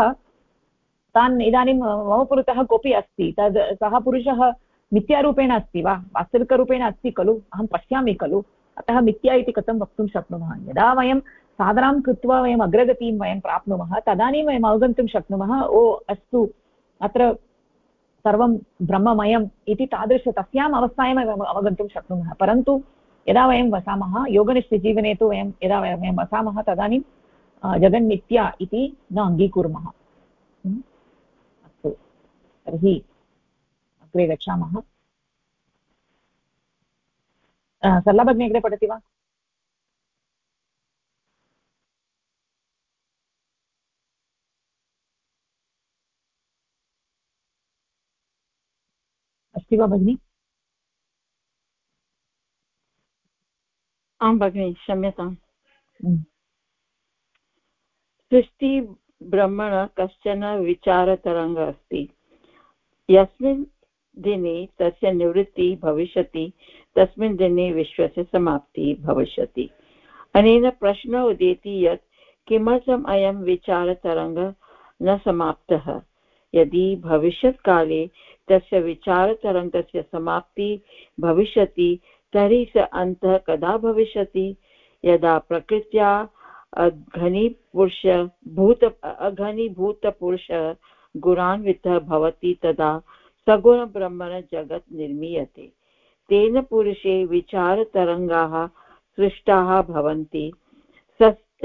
तान् इदानीं मम पुरतः कोऽपि अस्ति। तद् सः पुरुषः मिथ्यारूपेण अस्ति वा? वास्तविकरूपेण अस्ति खलु? अहं पश्यामि खलु? अतः मिथ्या इति कथं वक्तुं शक्नुमः? यदा वयं साधनां कृत्वा वयम् अग्रगतिं वयं प्राप्नुमः, तदानीं वयम् अवगन्तुं शक्नुमः, ओ, अस्तु, अत्र सर्वं ब्रह्ममयम् इति तादृश, तस्याम् अवस्थायां वयम् अवगन्तुं शक्नुमः। परन्तु यदा वयं वसामः योगनिष्ठजीवने तु वयं, यदा वयं वसामः, तदानीं जगन्मिथ्या इति न अङ्गीकुर्मः। तर्हि अग्रे गच्छामः। सरला अग्रे पठति वा? अस्ति वा भगिनि? आं भगिनि क्षम्यताम् सृष्टिब्रह्मण कश्चन विचारतरङ्गः अस्ति। यस्मिन् दिने तस्य निवृत्तिः भविष्यति, तस्मिन् दिने विश्वस्य समाप्तिः भविष्यति। अनेन प्रश्नः उदेति यत् किमर्थम् अयं विचारतरङ्गः न समाप्तः? यदि भविष्यत्काले तस्य विचारतरङ्गस्य समाप्तिः भविष्यति, तर्हि स अन्तः कदा भविष्यति? यदा प्रकृत्या अघनीपुरुष भूत अघनीभूतपुरुषः गुणान्वितः भवति तदा सगुणब्रह्मण जगत् निर्मीयते। तेन पुरुषे विचारतरङ्गाः सृष्टाः भवन्ति।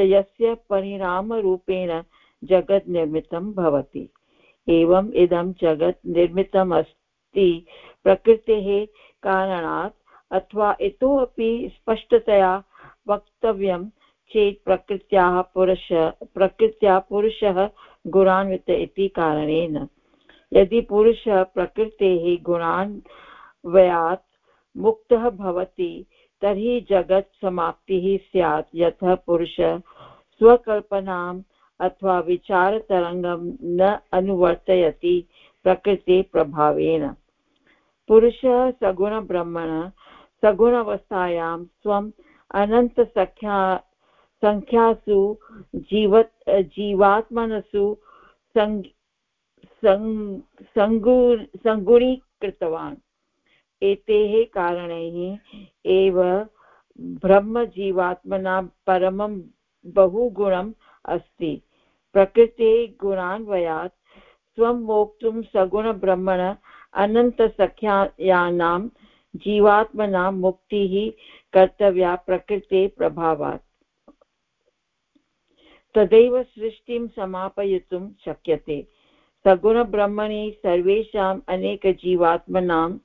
यस्य परिणामरूपेण जगत् निर्मितं भवति। एवम् इदं जगत् निर्मितम् अस्ति प्रकृतेः कारणात् अथवा इतोपि स्पष्टतया वक्तव्यं चेत् प्रकृत्याः पुरुष, प्रकृत्या पुरुषः गुणान्वित इति कारणेन। यदि पुरुषः प्रकृतेः गुणान्वयात् मुक्तः भवति, तर्हि जगत् समाप्तिः स्यात्। यतः पुरुषः स्वकल्पनां अथवा विचारतरङ्गं न अनुवर्तयति प्रकृतिप्रभावेन पुरुषः सगुणब्रह्मणः सगुणावस्थायां स्वम् अनन्तसङ्ख्या सङ्ख्यासु जीव जीवात्मनसु सङ्गुणीकृतवान् एतेः कारणैः एव ब्रह्मजीवात्मना परमं बहुगुणम् अस्ति। प्रकृते गुणान्वयात् स्वं मोक्तुं सगुणब्रह्मण अनन्तसख्यायानां जीवात्मनां मुक्तिः कर्तव्या प्रकृते प्रभावात्। तदैव सृष्टिं समापयितुं शक्यते। सगुणब्रह्मणि सर्वेषाम् अनेकजीवात्मनां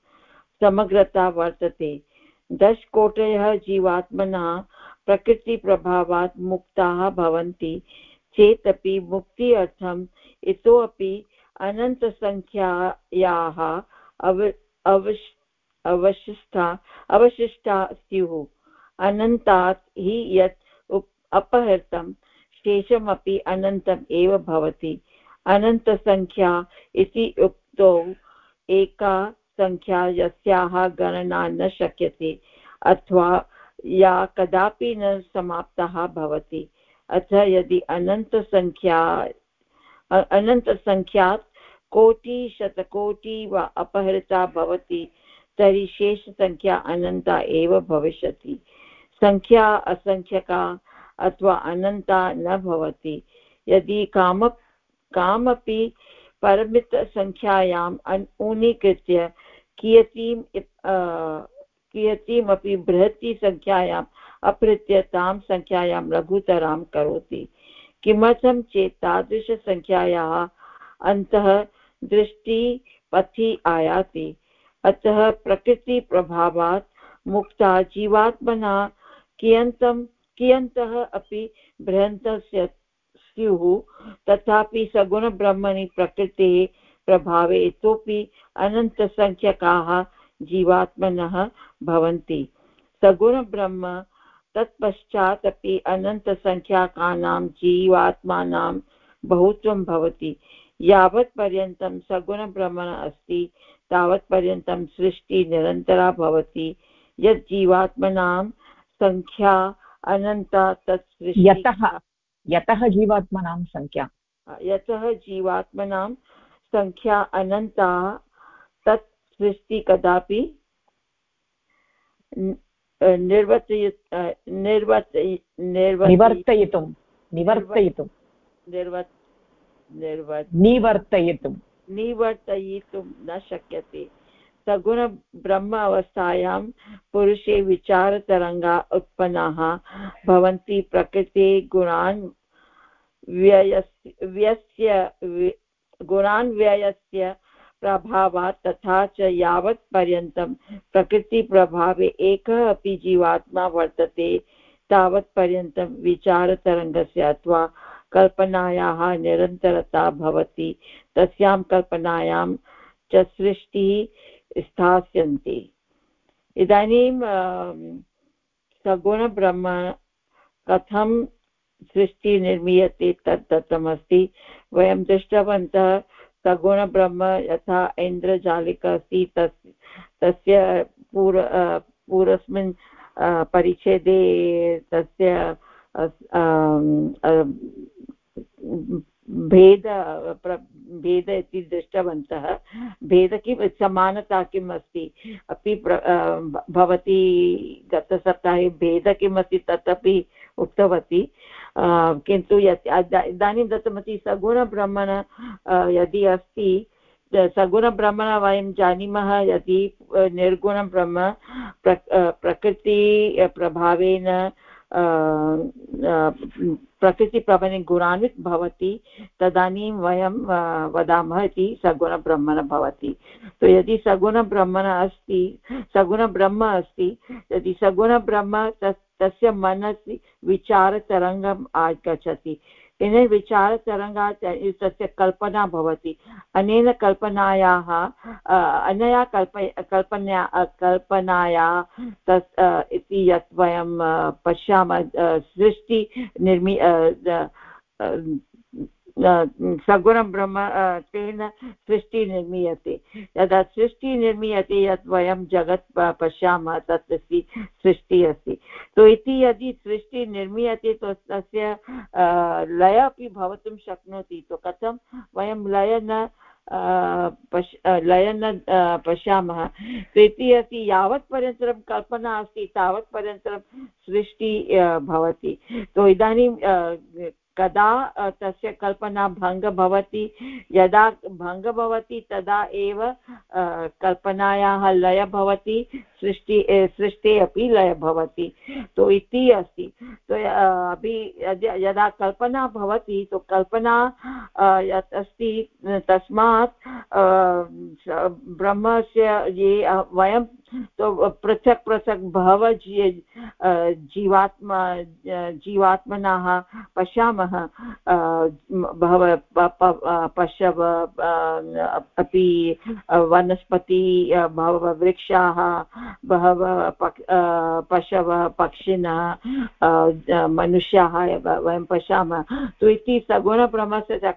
समग्रता वर्तते। दशकोटयः जीवात्मनः प्रकृतिप्रभावात् मुक्ताः भवन्ति चेदपि मुक्ति अर्थम् इतोपि अनन्तसङ्ख्यायाः अव, अवश्, अवशिष्टा अवशिष्टा स्युः अनन्तात् हि यत् अपहृतं शेषमपि अनन्तम् एव भवति। अनन्तसङ्ख्या इति उक्तौ एका सङ्ख्या यस्याः गणना न शक्यते अथवा या कदापि न समाप्ताः भवति। अथ यदि अनन्तसङ्ख्या अनन्तसङ्ख्यात् कोटिशतकोटि वा अपहृता भवति, तर्हि शेषसङ्ख्या अनन्ता एव भविष्यति। सङ्ख्या असङ्ख्यका अथवा अनन्ता न भवति। यदि काम, कामपि परिमितसङ्ख्यायाम् ऊनीकृत्य कियतीं कियतीमपि बृहती सङ्ख्यायाम् अपहृत्य तां सङ्ख्यायां लघुतरां करोति। किमर्थं चेत् तादृशसङ्ख्यायाः अन्तः दृष्टिपथि आयाति। अतः प्रकृतिप्रभावात् मुक्ता जीवात्मना कियन्तं कियन्तः अपि बृहन्तस्य स्युः, तथापि सगुणब्रह्मणि प्रकृतेः प्रभावे इतोपि अनन्तसङ्ख्यकाः जीवात्मनः भवन्ति। सगुणब्रह्म तत्पश्चात् अपि अनन्तसङ्ख्याकानां जीवात्मानां बहुत्वं भवति। यावत्पर्यन्तं सगुणब्रह्मण अस्ति, तावत्पर्यन्तं सृष्टिः निरन्तरा भवति। यत् जीवात्मनां सङ्ख्या अनन्ता तत् यतः यतः जीवात्मनां सङ्ख्या यतः जीवात्मनां सङ्ख्या अनन्ता तत् सृष्टि कदापि निर्वर्तय निर्वर्तय निवर्तयितुं निवर्तयितुं। निर्वर्त निवर्तयितुं। निवर्तयितुं न शक्यते। सगुणब्रह्म अवस्थायां पुरुषे विचारतरङ्गा उत्पन्नाः, भवन्ति प्रकृते गुणान् व्ययस्य, व्यस्य गुणान्व्ययस्य प्रभावात् तथा च यावत्पर्यन्तं प्रकृतिप्रभावे एकः अपि जीवात्मा वर्तते तावत्पर्यन्तं विचारतरङ्गस्य अथवा कल्पनायाः निरन्तरता भवति, तस्यां कल्पनायां च सृष्टिः स्थास्यन्ति। इदानीं सगुणब्रह्म कथं सृष्टिः निर्मीयते तत् दत्तमस्ति। वयं दृष्टवन्तः सगुणब्रह्म यथा इन्द्रजालिक अस्ति, तस्, तस्य पूर्व पूर्वस्मिन् परिच्छेदे तस्य भेद भेद इति दृष्टवन्तः। भेद किं, समानता किम् अस्ति? अपि भवती गतसप्ताहे भेद किम् अस्ति तत् अपि उक्तवती किन्तु यत् इदानीं दत्तमस्ति सगुणब्रह्मण यदि अस्ति सगुणब्रह्मण वयं जानीमः यदि निर्गुणब्रह्म प्र प्रकृतिप्रभावेन प्रकृतिप्रभणे गुणान्वित् भवति, तदानीं वयं वदामः इति सगुणब्रह्मण भवति। तो यदि सगुणब्रह्मण अस्ति, सगुणब्रह्म अस्ति, यदि सगुणब्रह्म तस्य मनसि विचारतरङ्गम् आगच्छति तेन विचारतरङ्गात् तस्य कल्पना भवति। अनेन कल्पनायाः अनया कल्प कल्पना कल्पनाया तस् इति यत् वयं पश्यामः सृष्टि निर्मि सगुणं ब्रह्म तेन सृष्टिः निर्मीयते यदा सृष्टिः निर्मीयते यत् वयं जगत् पश्यामः तत् अस्ति सृष्टिः अस्ति तो इति यदि सृष्टिः निर्मीयते तो तस्य लय अपि भवितुं शक्नोति तो कथं वयं लय न पश् लय न पश्यामः इति अस्ति यावत्पर्यन्तं कल्पना अस्ति तावत्पर्यन्तं सृष्टिः भवति तो इदानीं कदा तस्य कल्पना भङ्ग भवति, यदा भङ्ग भवति, तदा एव कल्पनायाः लय भवति, सृष्टि सृष्टे अपि लय भवति। तो इति अस्ति। तो अभि यदा कल्पना भवति तो कल्पना यत् अस्ति, तस्मात् ब्रह्मस्य ये वयं तो पृथक् पृथक् बहवः जीवात्मा जीवात्मनाः पश्यामः। बहवः पशव अपि वनस्पति बहवः वृक्षाः बहवः पशवः, पक्षिणः मनुष्याः वयं पश्यामः। तु इति सगुणब्रह्मस्य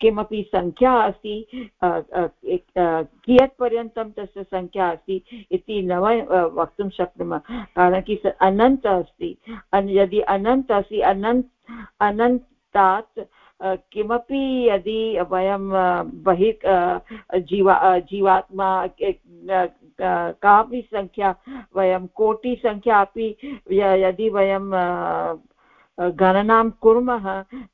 किमपि सङ्ख्या अस्ति कियत्पर्यन्तं तस्य सङ्ख्या अस्ति, इति न वयं वक्तुं शक्नुमः। कारणं कि अनन्त अस्ति। यदि अनन्त अस्ति, अनन्त अनन्तात् किमपि यदि वयं बहिः जीवा जीवात्मा कापि सङ्ख्या वयं कोटिसङ्ख्या अपि यदि वयं गणनां कुर्मः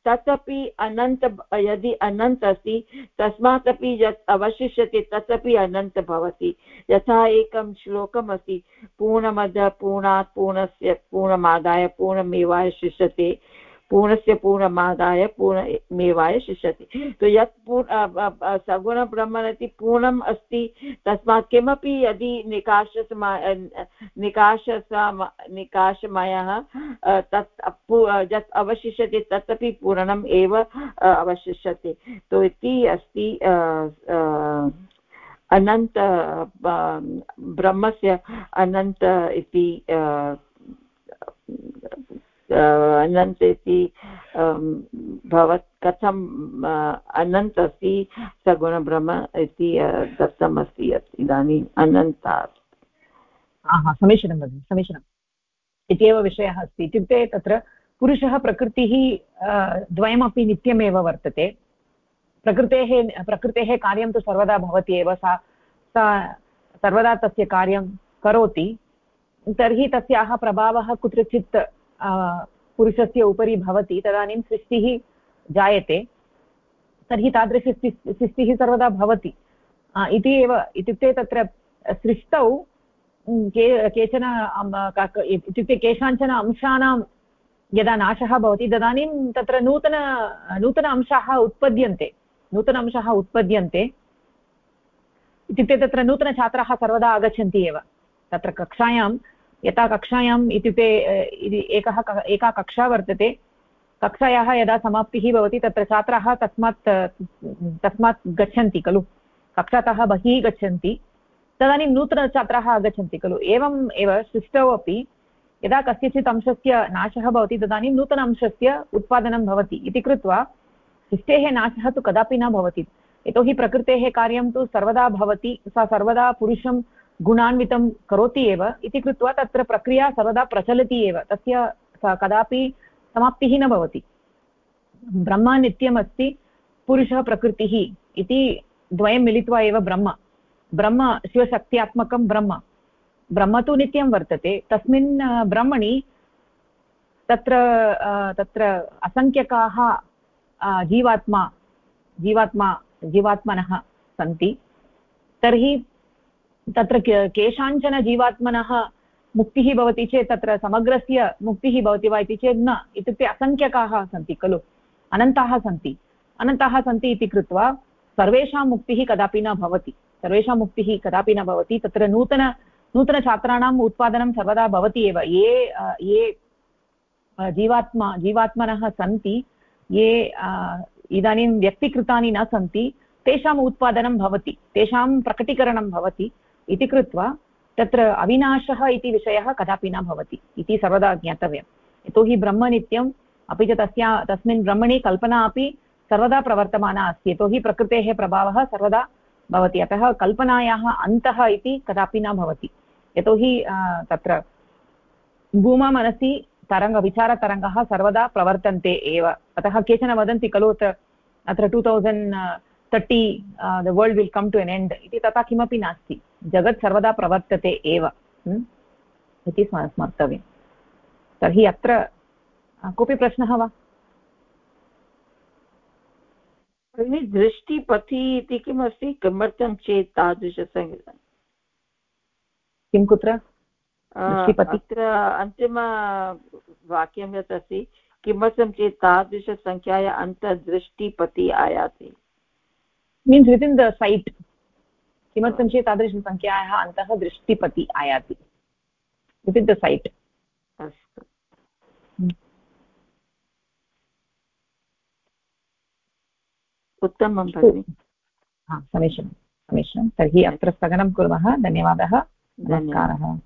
तत् अपि अनन्त, यदि अनन्त अस्ति तस्मात् अपि यत् अवशिष्यते तत् अपि अनन्त भवति। यथा एकं श्लोकमस्ति पूर्णमद, पूर्णात्, पूर्णस्य, पूर्णमादाय, पूर्णमेवाय शिष्यते। पूर्णस्य पूर्णमादाय पूर्णमेवाय शिष्यति। तो यत् सगुणब्रह्मन् इति पूर्णम् अस्ति, तस्मात् किमपि यदि निकाश निकाश निकाशमयः तत् यत् अवशिष्यते तदपि पूर्णम् एव अवशिष्यते। तो इति अस्ति अनन्त ब्रह्मस्य अनन्त इति अनन्त इति भवत् कथम् अनन्त अस्ति सगुणब्रह्म इति दत्तम् अस्ति इदानीम् अनन्तात्। समीचीनं भगिनि समीचीनम् इत्येव विषयः अस्ति। इत्युक्ते तत्र पुरुषः प्रकृतिः द्वयमपि नित्यमेव वर्तते। प्रकृतेः प्रकृतेः कार्यं तु सर्वदा भवति एव। सा सा सर्वदा तस्य कार्यं करोति। तर्हि तस्याः प्रभावः कुत्रचित् पुरुषस्य उपरि भवति, तदानीं सृष्टिः जायते, तर्हि तादृशी सृष्टिः सर्वदा भवति। इति एव, इत्युक्ते तत्र सृष्टौ के, केचन इत्युक्ते केषाञ्चन अंशानां यदा नाशः भवति, तदानीं तत्र नूतन नूतन अंशाः उत्पद्यन्ते, नूतन अंशाः उत्पद्यन्ते। इत्युक्ते तत्र नूतनछात्राः सर्वदा आगच्छन्ति एव, तत्र कक्षायां। यथा कक्षायाम् इत्युक्ते एकः एका कक्षा वर्तते। कक्षायाः यदा समाप्तिः भवति, तत्र छात्राः तस्मात् तस्मात् गच्छन्ति, खलु? कक्षातः बहिः गच्छन्ति। तदानीं नूतनछात्राः आगच्छन्ति, खलु? एवम् एव सृष्टौ अपि, यदा कस्यचित् अंशस्य नाशः भवति, तदानीं नूतन अंशस्य उत्पादनं भवति। इति कृत्वा सृष्टेः नाशः तु कदापि न भवति। यतोहि प्रकृतेः कार्यं तु सर्वदा भवति, सा सर्वदा पुरुषं गुणान्वितं करोति एव इति कृत्वा तत्र प्रक्रिया सर्वदा प्रचलति एव। तस्य कदापि समाप्तिः न भवति। ब्रह्म नित्यमस्ति, पुरुषः प्रकृतिः इति द्वयं मिलित्वा एव ब्रह्म। ब्रह्म शिवशक्त्यात्मकं ब्रह्म। ब्रह्म तु नित्यं वर्तते। तस्मिन् ब्रह्मणि तत्र तत्र असङ्ख्यकाः जीवात्मा जीवात्मा, जीवात्मनः सन्ति। तर्हि तत्र केषाञ्चन जीवात्मनः मुक्तिः भवति चेत् तत्र समग्रस्य मुक्तिः भवति वा इति चेत् न। इत्युक्ते असङ्ख्यकाः सन्ति खलु। अनन्ताः सन्ति। अनन्ताः सन्ति इति कृत्वा सर्वेषां मुक्तिः कदापि न भवति। सर्वेषां मुक्तिः कदापि न भवति। तत्र नूतन, नूतनछात्राणाम् उत्पादनं सर्वदा भवति एव। ये ये जीवात्मा, जीवात्मनः सन्ति, ये इदानीं व्यक्तिकृतानि न सन्ति, तेषाम् उत्पादनं भवति। तेषां प्रकटीकरणं भवति। इति कृत्वा तत्र अविनाशः इति विषयः कदापि न भवति इति सर्वदा ज्ञातव्यम्। यतोहि ब्रह्मनित्यम् अपि च तस्या, तस्मिन् ब्रह्मणि कल्पना अपि सर्वदा प्रवर्तमाना अस्ति। यतोहि प्रकृतेः प्रभावः सर्वदा भवति। अतः कल्पनायाः अन्तः इति कदापि न भवति। यतोहि तत्र भूमा मनसि तरङ्ग, विचारतरङ्गः सर्वदा प्रवर्तन्ते एव। अतः केचन वदन्ति खलु अत्र two thousand thirty the world will come to an end इति तथा किमपि नास्ति। जगत् सर्वदा प्रवर्तते एव इति स्मर्तव्यं। तर्हि अत्र कोऽपि प्रश्नः वा? भगिनि दृष्टिपथि इति किमस्ति? किमर्थं चेत् तादृशसङ्गीतं किं कुत्र? अत्र अन्तिमवाक्यं यत् अस्ति किमर्थं चेत् तादृशसङ्ख्याया अन्तर्दृष्टिपति आयाति? Means within the set किमर्थं चेत् तादृशसङ्ख्यायाः अन्तः दृष्टिपति आयाति इति द सैट् अस्तु। उत्तमं भगिनि। समीचीनं समीचीनं। तर्हि अत्र स्थगनं कुर्मः। धन्यवादः। नमस्कारः।